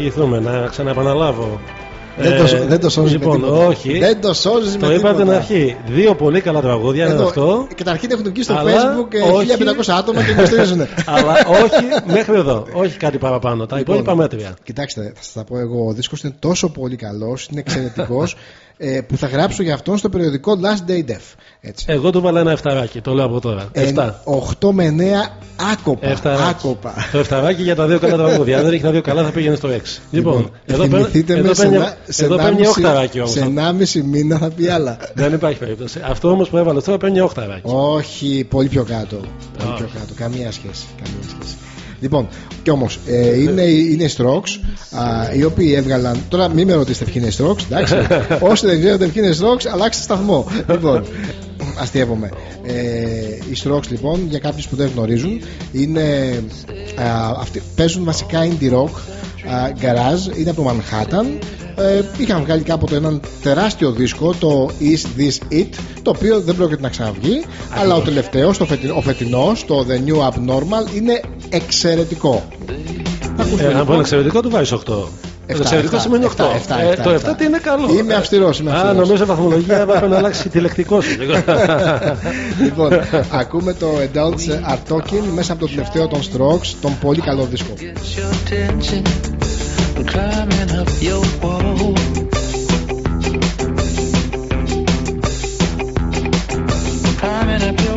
Λοιπόν, για να μην παρεξηγηθούμε, να ξαναεπαναλάβω. Δεν το- δεν το σώζεις με Λοιπόν, τίποτα. όχι. Δεν το σώζεις με Το είπα τίποτα. την αρχή. Δύο πολύ καλά τραγούδια είναι Εδώ, αυτό. Καταρχήν έχουν βγει στο Αλλά facebook ε, όχι- 1500 άτομα και [laughs] υποστηρίζουν. Αλλά όχι μέχρι εδώ. Όχι κάτι παραπάνω. Τα Λοιπόν, υπόλοιπα μέτρια. Κοιτάξτε, θα σα τα πω εγώ. Ο δίσκος είναι τόσο πολύ καλός, είναι εξαιρετικός, [laughs] ε, που θα γράψω για αυτόν στο περιοδικό Last Day Def. Έτσι. Εγώ του βάλα ένα εφταράκι, το λέω από τώρα. Ε, Εφτά. 8 με 9 άκοπα. Εφταράκι. άκοπα. Το εφταράκι για τα δύο καλά τραγούδια. Αν δεν έχει τα δύο καλά, θα πήγαινε στο 6. Λοιπόν, εδώ παίρνει θυμηθείτε με εδώ σε παίρνει- ένα- σε εδώ παίρνει 1,5 οχταράκι όμως. Σε 1,5 μήνα θα πει άλλα. Δεν υπάρχει περίπτωση. Αυτό όμως που έβαλες τώρα παίρνει οχταράκι. Όχι, πολύ πιο κάτω. Πολύ Όχι. πιο κάτω. Καμία σχέση. Καμία σχέση. Λοιπόν, κι όμως ε, είναι, είναι οι Strokes α, οι οποίοι έβγαλαν. Τώρα μην με ρωτήσετε ποιοι είναι οι Strokes, εντάξει. [laughs] Όσοι δεν ξέρετε ποιοι είναι οι Strokes, αλλάξτε σταθμό. λοιπόν, αστείευομαι. Ε, οι Strokes λοιπόν, για κάποιους που δεν γνωρίζουν, είναι, α, αυτοί, παίζουν βασικά indie rock, α, garage, είναι από το Manhattan. Ε, είχαν βγάλει κάποτε έναν τεράστιο δίσκο, το Is This It, το οποίο δεν πρόκειται να ξαναβγεί, αλλά ο τελευταίος, ο, φετι, ο φετινός, το The New Abnormal, είναι εξαιρετικό. Θα ακούσουμε, Ε, αν λοιπόν. πω εξαιρετικό, του βάζει 8. Το Εφτά, εξαιρετικό εφτά, σημαίνει 8. εφτά, εφτά, Ε, εφτά, Το εφτά. 7 τι είναι καλό. Είμαι αυστηρός, είμαι Α, αυστηρός. νομίζω βαθμολογία [laughs] έπρεπε να αλλάξει τη λεκτικό σου. λίγο. [laughs] λοιπόν, ακούμε το Adults Are Talking μέσα από το τελευταίο των Strokes, τον πολύ καλό δίσκο. Climbing up your wall. Climbing up your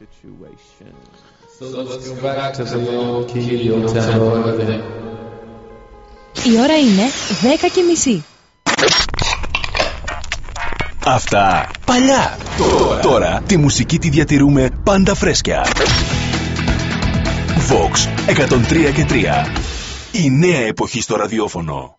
situation. So let's go back to the old key, old tempo, everything. Η ώρα είναι 10 και μισή. Αυτά παλιά. Τώρα. Τώρα τη μουσική τη διατηρούμε πάντα φρέσκια. Vox 103 και 3. Η νέα εποχή στο ραδιόφωνο.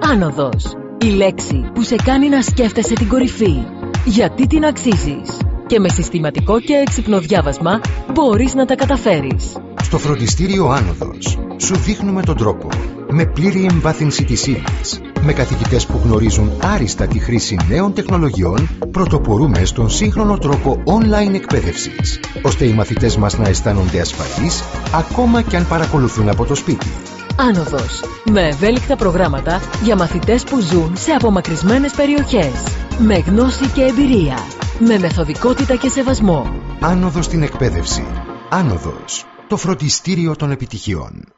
Άνοδος. Η λέξη που σε κάνει να σκέφτεσαι την κορυφή. Γιατί την αξίζεις; Και με συστηματικό και έξυπνο διάβασμα μπορείς να τα καταφέρεις. Στο φροντιστήριο Άνοδος σου δείχνουμε τον τρόπο. Με πλήρη εμβάθυνση της ύλης. Με καθηγητές που γνωρίζουν άριστα τη χρήση νέων τεχνολογιών, πρωτοπορούμε στον σύγχρονο τρόπο online εκπαίδευσης, ώστε οι μαθητές μας να αισθάνονται ασφαλείς, ακόμα και αν παρακολουθούν από το σπίτι. Άνοδος. Με ευέλικτα προγράμματα για μαθητές που ζουν σε απομακρυσμένες περιοχές. Με γνώση και εμπειρία. Με μεθοδικότητα και σεβασμό. Άνοδος στην εκπαίδευση. Άνοδος. Το φροντιστήριο των επιτυχιών.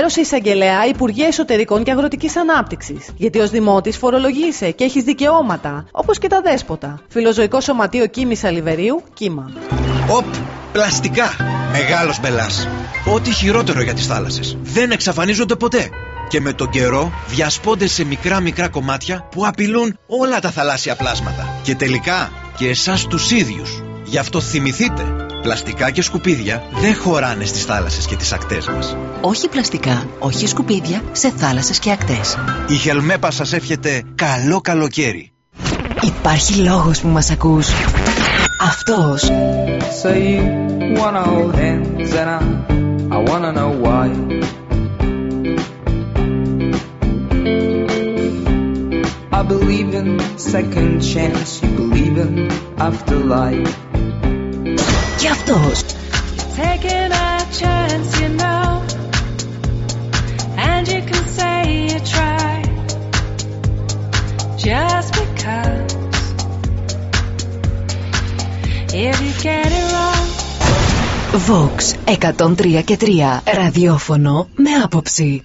ενημέρωσε εισαγγελέα Υπουργεία Εσωτερικών και Αγροτικής Ανάπτυξης. Γιατί ως δημότης φορολογείσαι και έχεις δικαιώματα, όπως και τα δέσποτα. Φιλοζωικός Σωματείο Κίμης Αλιβερίου, κύμα. Οπ, πλαστικά. Μεγάλος μπελάς. Ό,τι χειρότερο για τις θάλασσες. Δεν εξαφανίζονται ποτέ. Και με τον καιρό διασπώνται σε μικρά μικρά κομμάτια που απειλούν όλα τα θαλάσσια πλάσματα. Και τελικά και εσάς τους ίδιους. Γι' αυτό θυμηθείτε, πλαστικά και σκουπίδια δεν χωράνε στις θάλασσες και τις ακτές μας. Όχι πλαστικά, όχι σκουπίδια σε θάλασσες και ακτές. Η Χελμέπα σας εύχεται καλό καλοκαίρι. Υπάρχει λόγος που μας ακούς. Αυτός. So you wanna hold hands and I, I wanna know why. I believe in second chance, you believe in afterlife. Και αυτός. Taking a chance, you know, and you can say you tried just because. If you get it wrong, Vox 103 και 3. Ραδιόφωνο με άποψη.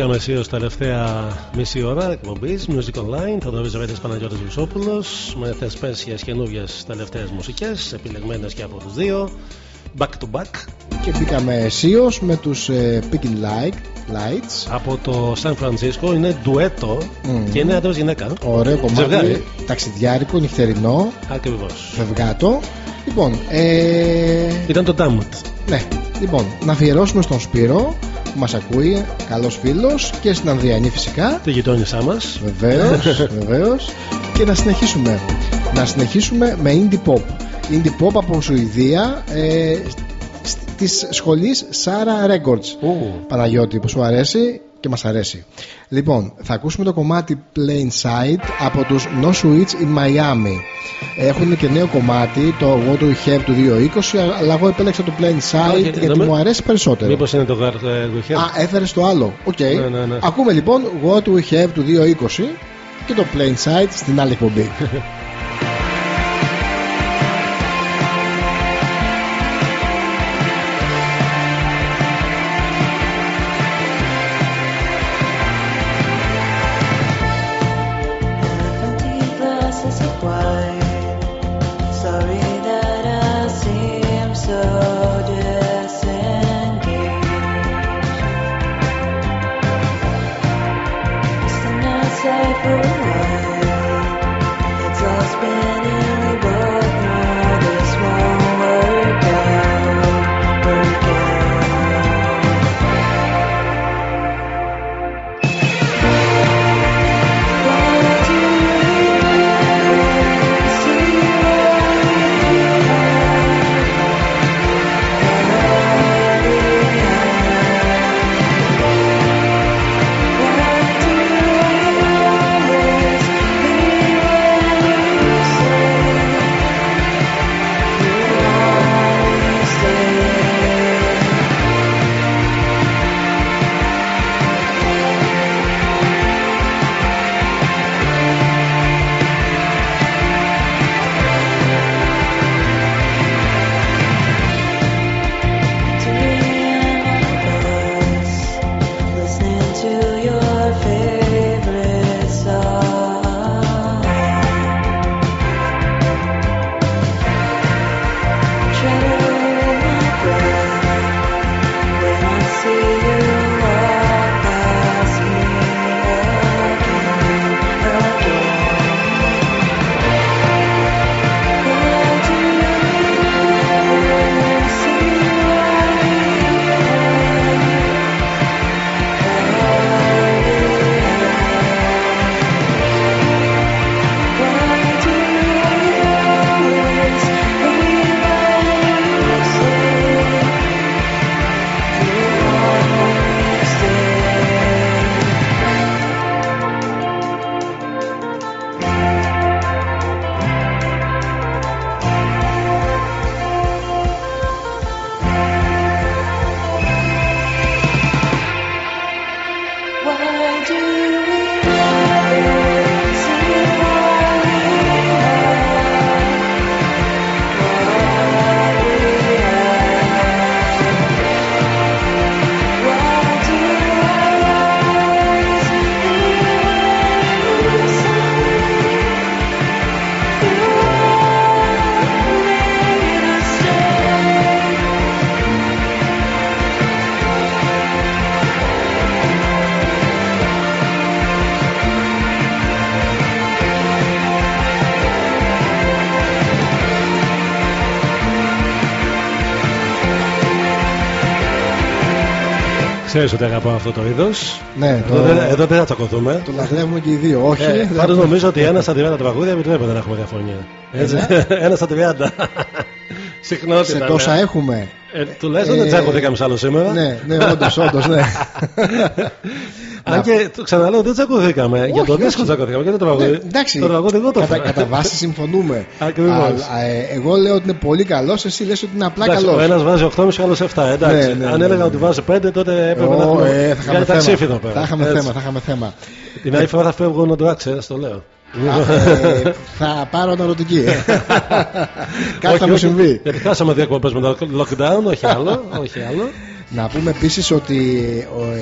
Μπήκαμε αισίω τελευταία μισή ώρα εκπομπής Music Online. Θα το Ρέτε Παναγιώτης Βουσόπουλος με θεσπέσιε καινούριε τελευταίες μουσικές, επιλεγμένες και από τους δύο. Back to back. Και μπήκαμε αισίω με τους ε, Picking Light, Lights. Από το Σαν Φρανσίσκο είναι ντουέτο Μμμ. και είναι άντρας γυναίκα. Ωραίο κομμάτι. Ζευγάρι. Ταξιδιάρικο, νυχτερινό. Ακριβώς. Φευγάτο. Λοιπόν, ε, Ήταν το Damned. ναι. Λοιπόν, να αφιερώσουμε στον Σπύρο που μας ακούει, καλός φίλος και στην Ανδριανή φυσικά. Τη γειτόνισά μας. Βεβαίως, [laughs] βεβαίως. Και να συνεχίσουμε. Να συνεχίσουμε με indie pop. Indie pop από Σουηδία ε, σ- της σχολής Sara Records. Παναγιώτη που σου αρέσει και μας αρέσει. Λοιπόν, θα ακούσουμε το κομμάτι Plain Sight από τους No Switch in Miami. Έχουν και νέο κομμάτι, το What We Have του 2020, αλλά εγώ επέλεξα το Plain Sight Όχι, γιατί νομι- μου αρέσει περισσότερο. Μήπως είναι το What We Have; Α, έφερες το άλλο. Οκ. Ναι, ναι, ναι. Ακούμε λοιπόν What We Have του 2020 και το Plain Sight στην άλλη εκπομπή. [laughs] Ξέρεις ότι αγαπάω αυτό το είδος. Ναι, εδώ, το- δεν- εδώ δεν θα τσακωθούμε. Το λατρεύουμε και οι δύο. Όχι. Ε, δεν- Πάντως νομίζω ότι ένα στα 30 τραγούδια επιτρέπεται να έχουμε διαφωνία. Έτσι. [laughs] ένα στα 30. [laughs] Συχνότητα. Σε ναι. τόσα έχουμε. Ε, τουλάχιστον δεν Ε, τσακωθήκαμε σ' άλλο σήμερα. Ναι, ναι, όντως, όντως, ναι. [laughs] Αν και το ξαναλέω, δεν τσακωθήκαμε. Για το Όχι, δίσκο όχι. τσακωθήκαμε. Και το τραγούδι. Ναι, εντάξει. Το τραγούδι εγώ το Κατά, έφερα. κατά βάση συμφωνούμε. Ακριβώς. Αλλά, ε, εγώ λέω ότι είναι πολύ καλός, εσύ λες ότι είναι απλά Εντάξει, καλός. Ο ένας βάζει 8,5 άλλος 7. Εντάξει. Ναι, ναι, Αν ναι, έλεγα ναι. ότι βάζει 5, τότε έπρεπε να Ω, έχουμε ε, θα είχαμε βγάλει ταξίφι θέμα. εδώ πέρα. Θα είχαμε Έτσι. θέμα, θα είχαμε θέμα. Την άλλη φορά θα φεύγουν ο Ντράξε, το λέω. Α, ε, θα πάρω αναρωτική. [laughs] Κάτι Όχι, θα μου όχι, συμβεί. Γιατί χάσαμε διακοπέ με το lockdown, όχι άλλο. όχι άλλο. Να πούμε επίσης ότι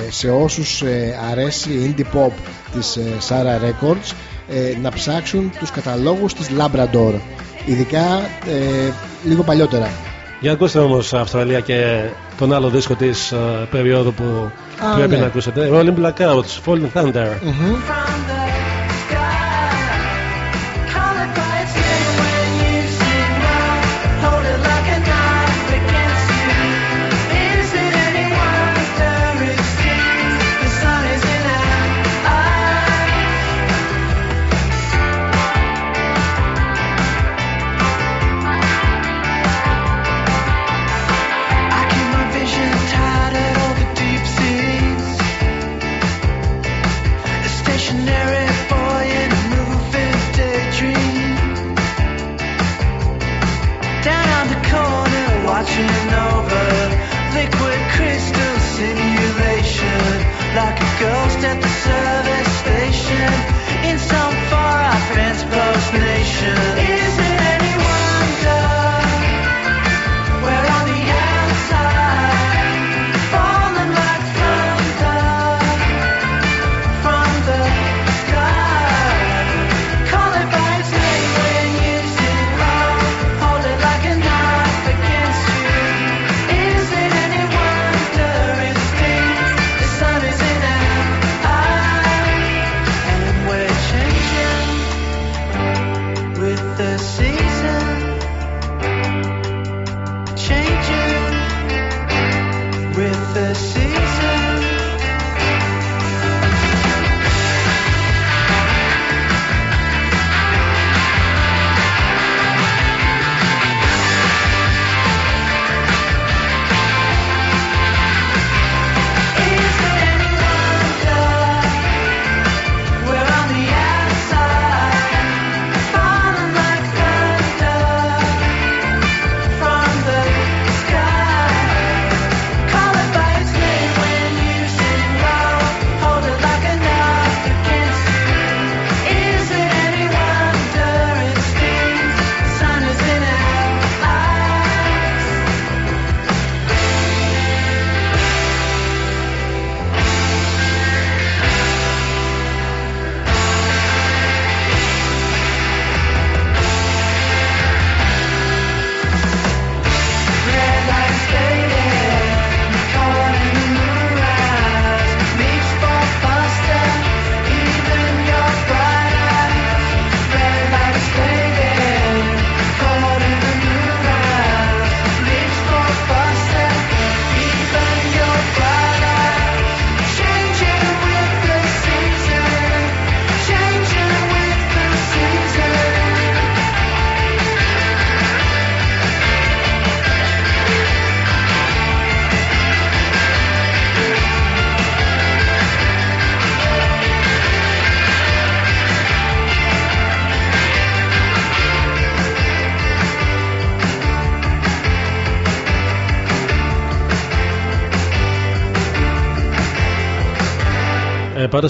ε, σε όσους ε, αρέσει η indie pop της ε, Sarah Records ε, να ψάξουν τους καταλόγους της Labrador ειδικά ε, λίγο παλιότερα Για ακούστε όμως Αυστραλία και τον άλλο δίσκο της περίοδου που Α, πρέπει ναι. να ακούσετε. Rolling Blackouts, Falling Thunder. Μμμ. Call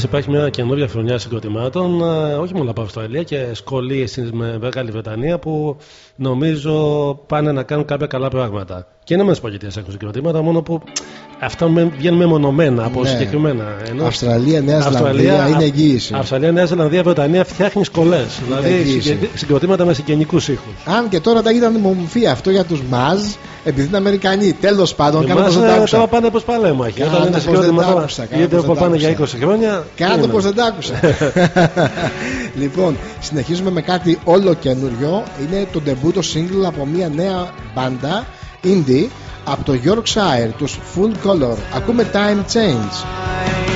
υπάρχει μια καινούργια χρονιά συγκροτημάτων, ε, όχι μόνο από Αυστραλία και σχολείε με Μεγάλη Βρετανία που νομίζω πάνε να κάνουν κάποια καλά πράγματα. Και είναι μέσα πολιτείε έχουν συγκροτήματα, μόνο που αυτά με- βγαίνουν μεμονωμένα από Ναι. συγκεκριμένα. Ενώ Αυστραλία, Νέα Ζηλανδία είναι εγγύηση. Αυστραλία, Νέα Ζηλανδία, Βρετανία φτιάχνει σχολέ. Δηλαδή εγγύηση. συγκε- συγκροτήματα με συγγενικούς ήχους. Αν και τώρα τα ήταν μομφή αυτό για τους Μαζ επειδή είναι Αμερικανοί. Τέλος πάντων, κάνω πως δεν τα Εμάς, ε, άκουσα. τώρα πάνε προς παλέμαχοι. Κάνε Όταν είναι πως συγκρότημα δεν τα τώρα, άκουσα, κάνε είτε πως δεν που τα πάνε για άκουσα. 20 χρόνια. Κάτω είναι. πως δεν τα άκουσα. [laughs] λοιπόν, συνεχίζουμε με κάτι όλο καινούριο. Είναι το debut single από μια νέα μπάντα indie από το Yorkshire, τους Full Color. Ακούμε Time Change. Time change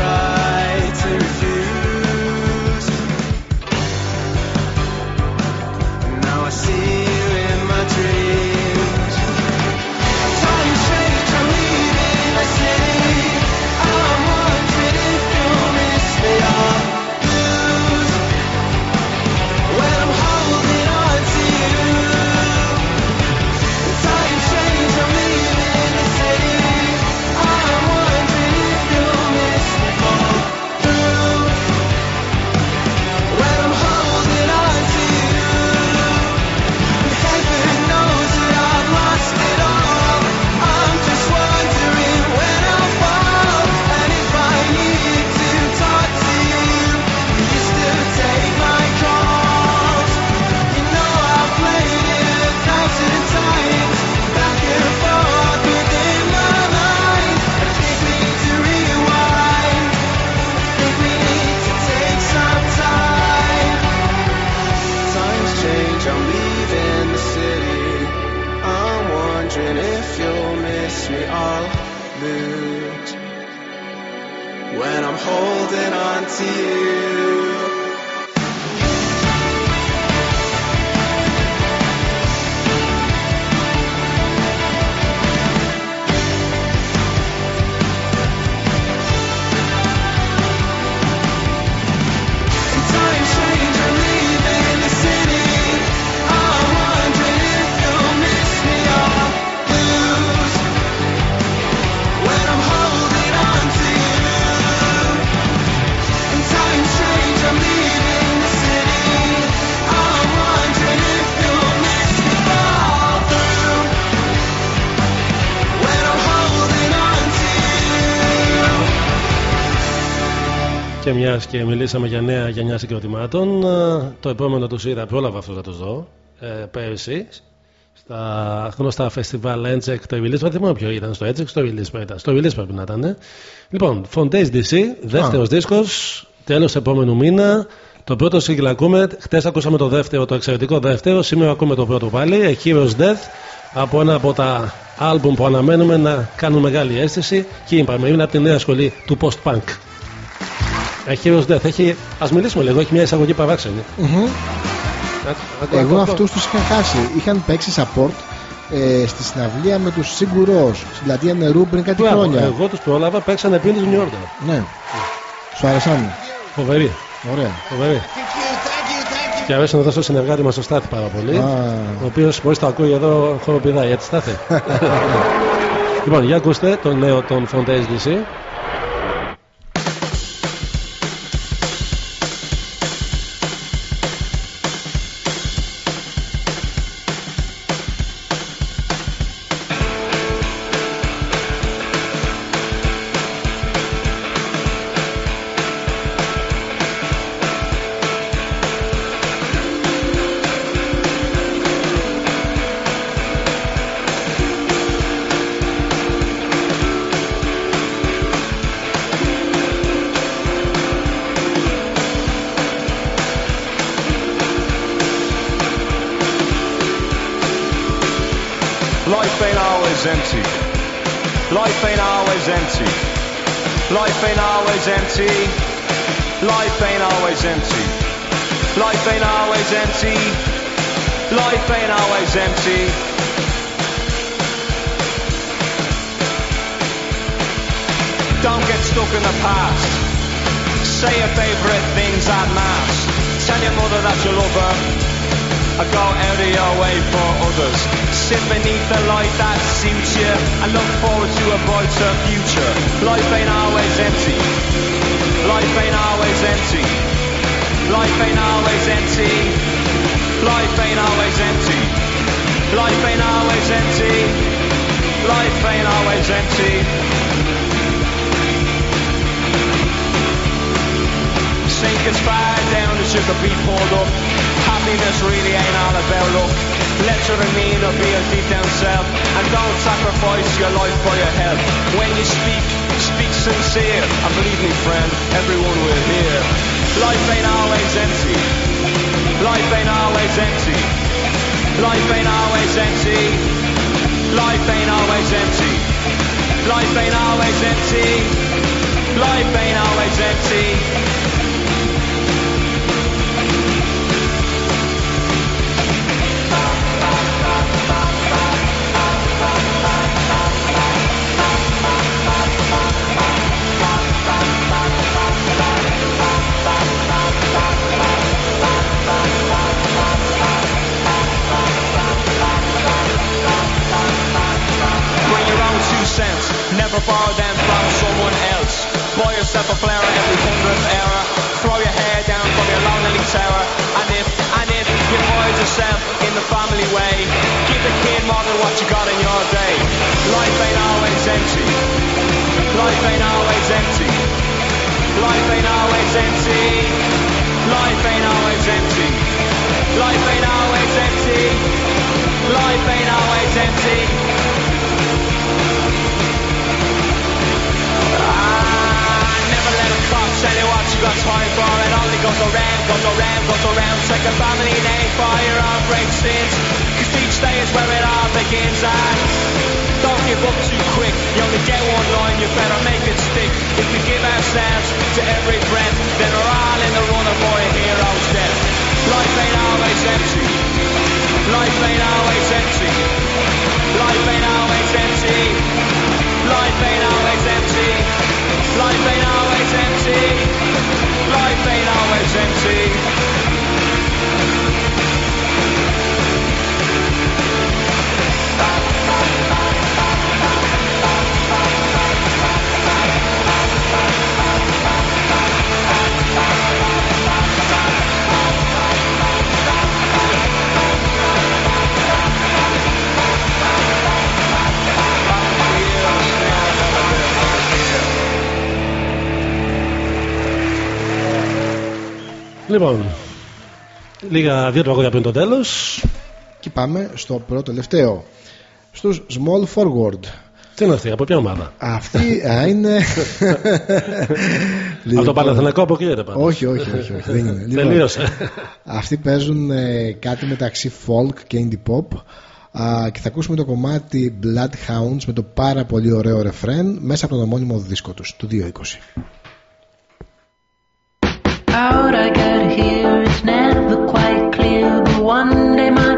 try. Και μιας και μιλήσαμε για νέα γενιά συγκροτημάτων, ε, το επόμενο του είδα, πρόλαβα αυτό να του δω ε, πέρυσι. Στα γνωστά φεστιβάλ Έντζεκ το Release, δεν θυμάμαι ποιο ήταν στο Έντζεκ, στο Release ήταν. Στο Release πρέπει να ήταν. Λοιπόν, Fontaine DC, δεύτερος δίσκος, τέλος επόμενου μήνα. Το πρώτο single ακούμε, χτες ακούσαμε το δεύτερο, το εξαιρετικό δεύτερο, σήμερα ακούμε το πρώτο πάλι, A Hero's Death, από ένα από τα άλμπουμ που αναμένουμε να κάνουν μεγάλη αίσθηση και είπαμε, είναι από τη νέα σχολή του post-punk. A Hero's Death, έχει, ας μιλήσουμε λίγο, έχει μια εισαγωγή παράξενη. Μμμ. Ακού, Εγώ ακού, αυτούς τους είχα χάσει. Είχαν παίξει support ε, στη συναυλία με τους Σιγκουρό στην πλατεία νερού πριν κάτι Μπράβο, χρόνια. Εγώ τους πρόλαβα, παίξανε πριν τους New Order. Ναι. Σου άρεσαν; Φοβερή. Ωραία. Φοβερή. Και αρέσει να δώσω συνεργάτη μας στο Στάθη πάρα πολύ. Α. Ο οποίος μπορείς το ακούει εδώ χοροπηδάει, έτσι Στάθη. [laughs] λοιπόν, για ακούστε το νέο των Fontaine DC. Life ain't always empty. Life ain't always empty. Life ain't always empty. Life ain't always empty. Life ain't always empty. Don't get stuck in the past. Say your favorite things at mass. Tell your mother that you love her. Or go out of your way for others. Sit beneath the light that suits you and look forward to a brighter future. Life ain't always empty. Life ain't always empty. Life ain't always empty. Life ain't always empty. Life ain't always empty. Life ain't always empty. Sink as far down as you could be pulled up. Happiness really ain't all about luck. Let your demeanor be your deep down self. And don't sacrifice your life for your health. When you speak, speak sincere. And believe me, friend, everyone will hear. Life ain't always empty. Life ain't always empty. Life ain't always empty. Life ain't always empty. Life ain't always empty. Life ain't always empty. Never borrow them from someone else. Buy yourself a flower every hundredth hour. Throw your hair down from your lonely tower. And if, and if you find yourself in the family way, give the kid more than what you got in your day. Life ain't always empty. Life ain't always empty. Life ain't always empty. Life ain't always empty. Life ain't always empty. Life ain't always empty. Tell you what you got time for. It only goes around, goes around, goes around. Take a family name for your own break sins. Cause each day is where it all begins. And don't give up too quick. You only get one line, you better make it stick. If we give ourselves to every breath, then we're all in the running for a hero's death. Life ain't always empty. Life ain't always empty. Life ain't always empty. Life ain't always empty. Life ain't always empty. Life ain't always empty. Λοιπόν, λίγα δύο τραγούδια πριν το τέλος. Και πάμε στο πρώτο τελευταίο. Στους Small Forward. Τι είναι αυτή, από ποια ομάδα; Αυτή α, είναι. Από το Παναθηναϊκό αποκλείεται πάντως. Όχι, όχι, όχι, όχι, δεν είναι. Λοιπόν, Τελείωσε. Αυτοί παίζουν ε, κάτι μεταξύ folk και indie pop. Α, και θα ακούσουμε το κομμάτι Bloodhounds με το πάρα πολύ ωραίο ρεφρέν μέσα από τον ομώνυμο δίσκο τους, του 220. How'd I get here? It's never quite clear, but one day my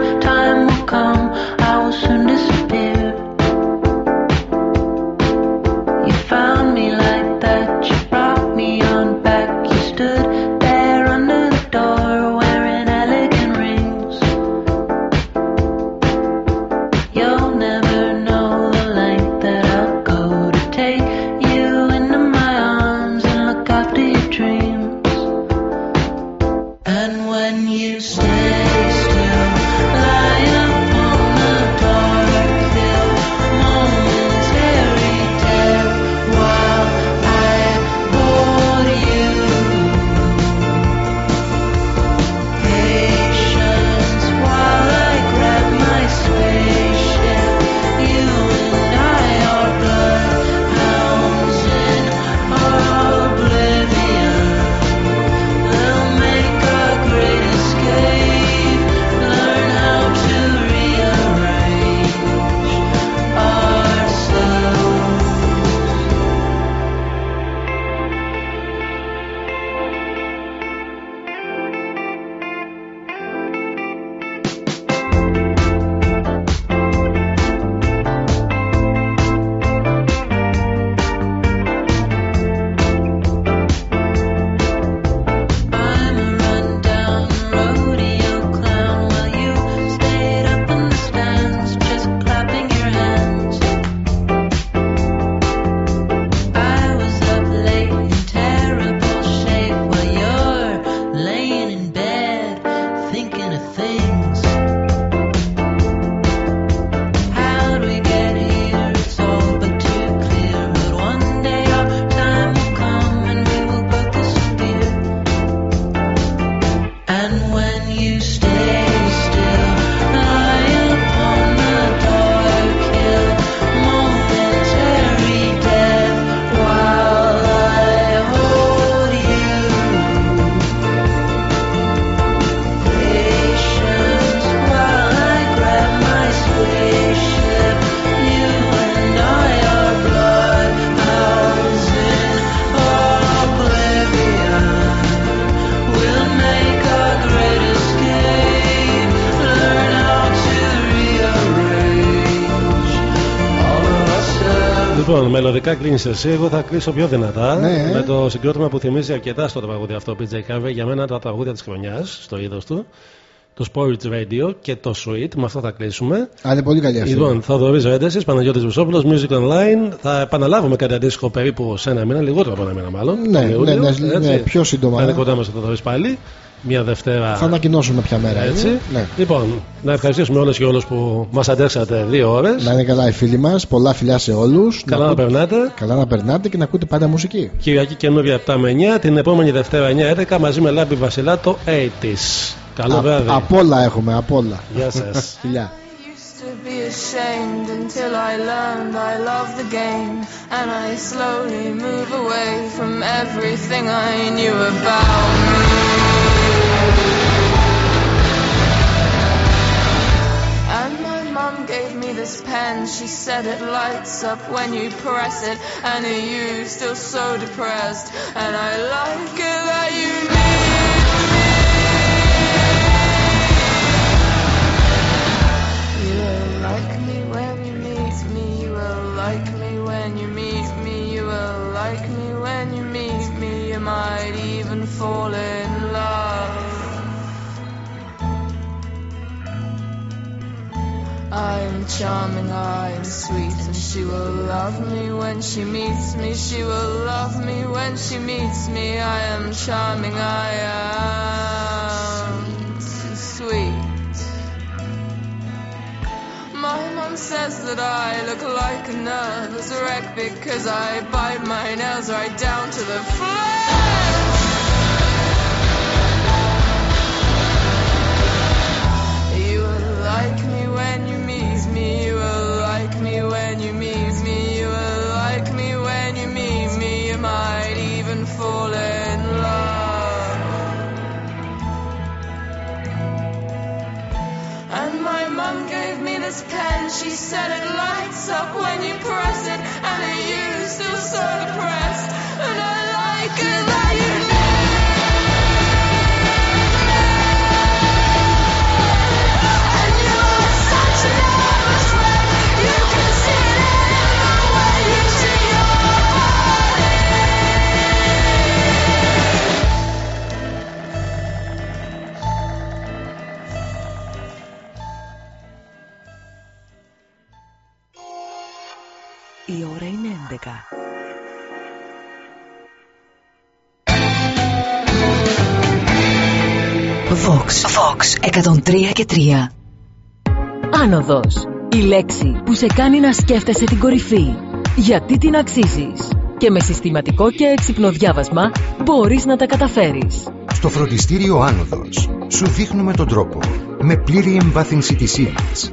Λοιπόν, μελλοντικά κλείνει εσύ. Εγώ θα κλείσω πιο δυνατά Ναι. με το συγκρότημα που θυμίζει αρκετά στο τραγούδι αυτό, PJ Carver. Για μένα τα τραγούδια της χρονιάς, στο είδος του. Το Sports Radio και το Sweet. Με αυτό θα κλείσουμε. Α, είναι πολύ καλή αυτή. Λοιπόν, Θοδωρή Έντεση, Παναγιώτης Βουσόπουλος, Music Online. Θα επαναλάβουμε κάτι αντίστοιχο περίπου σε ένα μήνα, λιγότερο από ένα μήνα μάλλον. Ναι, τον Ιούλιο, ναι, ναι, έτσι. ναι, πιο σύντομα. Θα είναι κοντά μας ο Θοδωρής πάλι. Μια Δευτέρα. Θα ανακοινώσουμε ποια μέρα Έτσι. είναι. Ναι. Λοιπόν, να ευχαριστήσουμε όλες και όλους που μας αντέξατε δύο ώρες. Να είναι καλά οι φίλοι μας. Πολλά φιλιά σε όλους. Καλά να περνάτε. Καλά να περνάτε και να ακούτε πάντα μουσική. Κυριακή καινούργια 7 με 9. Την επόμενη Δευτέρα 9-11 μαζί με Λάμπη Βασιλά το 80s. Καλό Α- βράδυ. Απ' όλα έχουμε, απ' όλα. Γεια σας. [laughs] Φιλιά. used to be ashamed until I learned I love the game and I slowly move away from everything I knew about me. She said it lights up when you press it, and are you still so depressed? And I like it that you You charming, I'm sweet, and she will love me when she meets me. She will love me when she meets me. I am charming, I am sweet. My mom says that I look like a nervous wreck because I bite my nails right down to the flesh. It lights up when you press it, Vox. Vox 103 και 3. Άνοδος. Η λέξη που σε κάνει να σκέφτεσαι την κορυφή. Γιατί την αξίζεις. Και με συστηματικό και έξυπνο διάβασμα μπορείς να τα καταφέρεις. Στο φροντιστήριο Άνοδος σου δείχνουμε τον τρόπο. Με πλήρη εμβάθυνση της ύλης.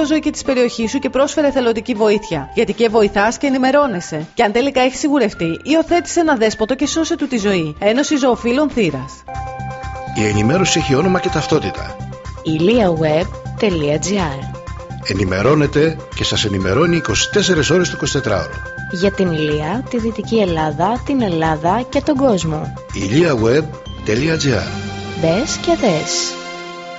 φιλοζωική της περιοχής σου και πρόσφερε θελοντική βοήθεια. Γιατί και βοηθάς και ενημερώνεσαι. Και αν τελικά έχεις σιγουρευτεί, υιοθέτησε ένα δέσποτο και σώσε του τη ζωή. Ένωση Ζωοφύλων Θήρα. Η ενημέρωση έχει όνομα και ταυτότητα. iliaweb.gr Ενημερώνετε και σας ενημερώνει 24 ώρες το 24ωρο. Για την Ηλία, τη Δυτική Ελλάδα, την Ελλάδα και τον κόσμο. iliaweb.gr Μπες και δες.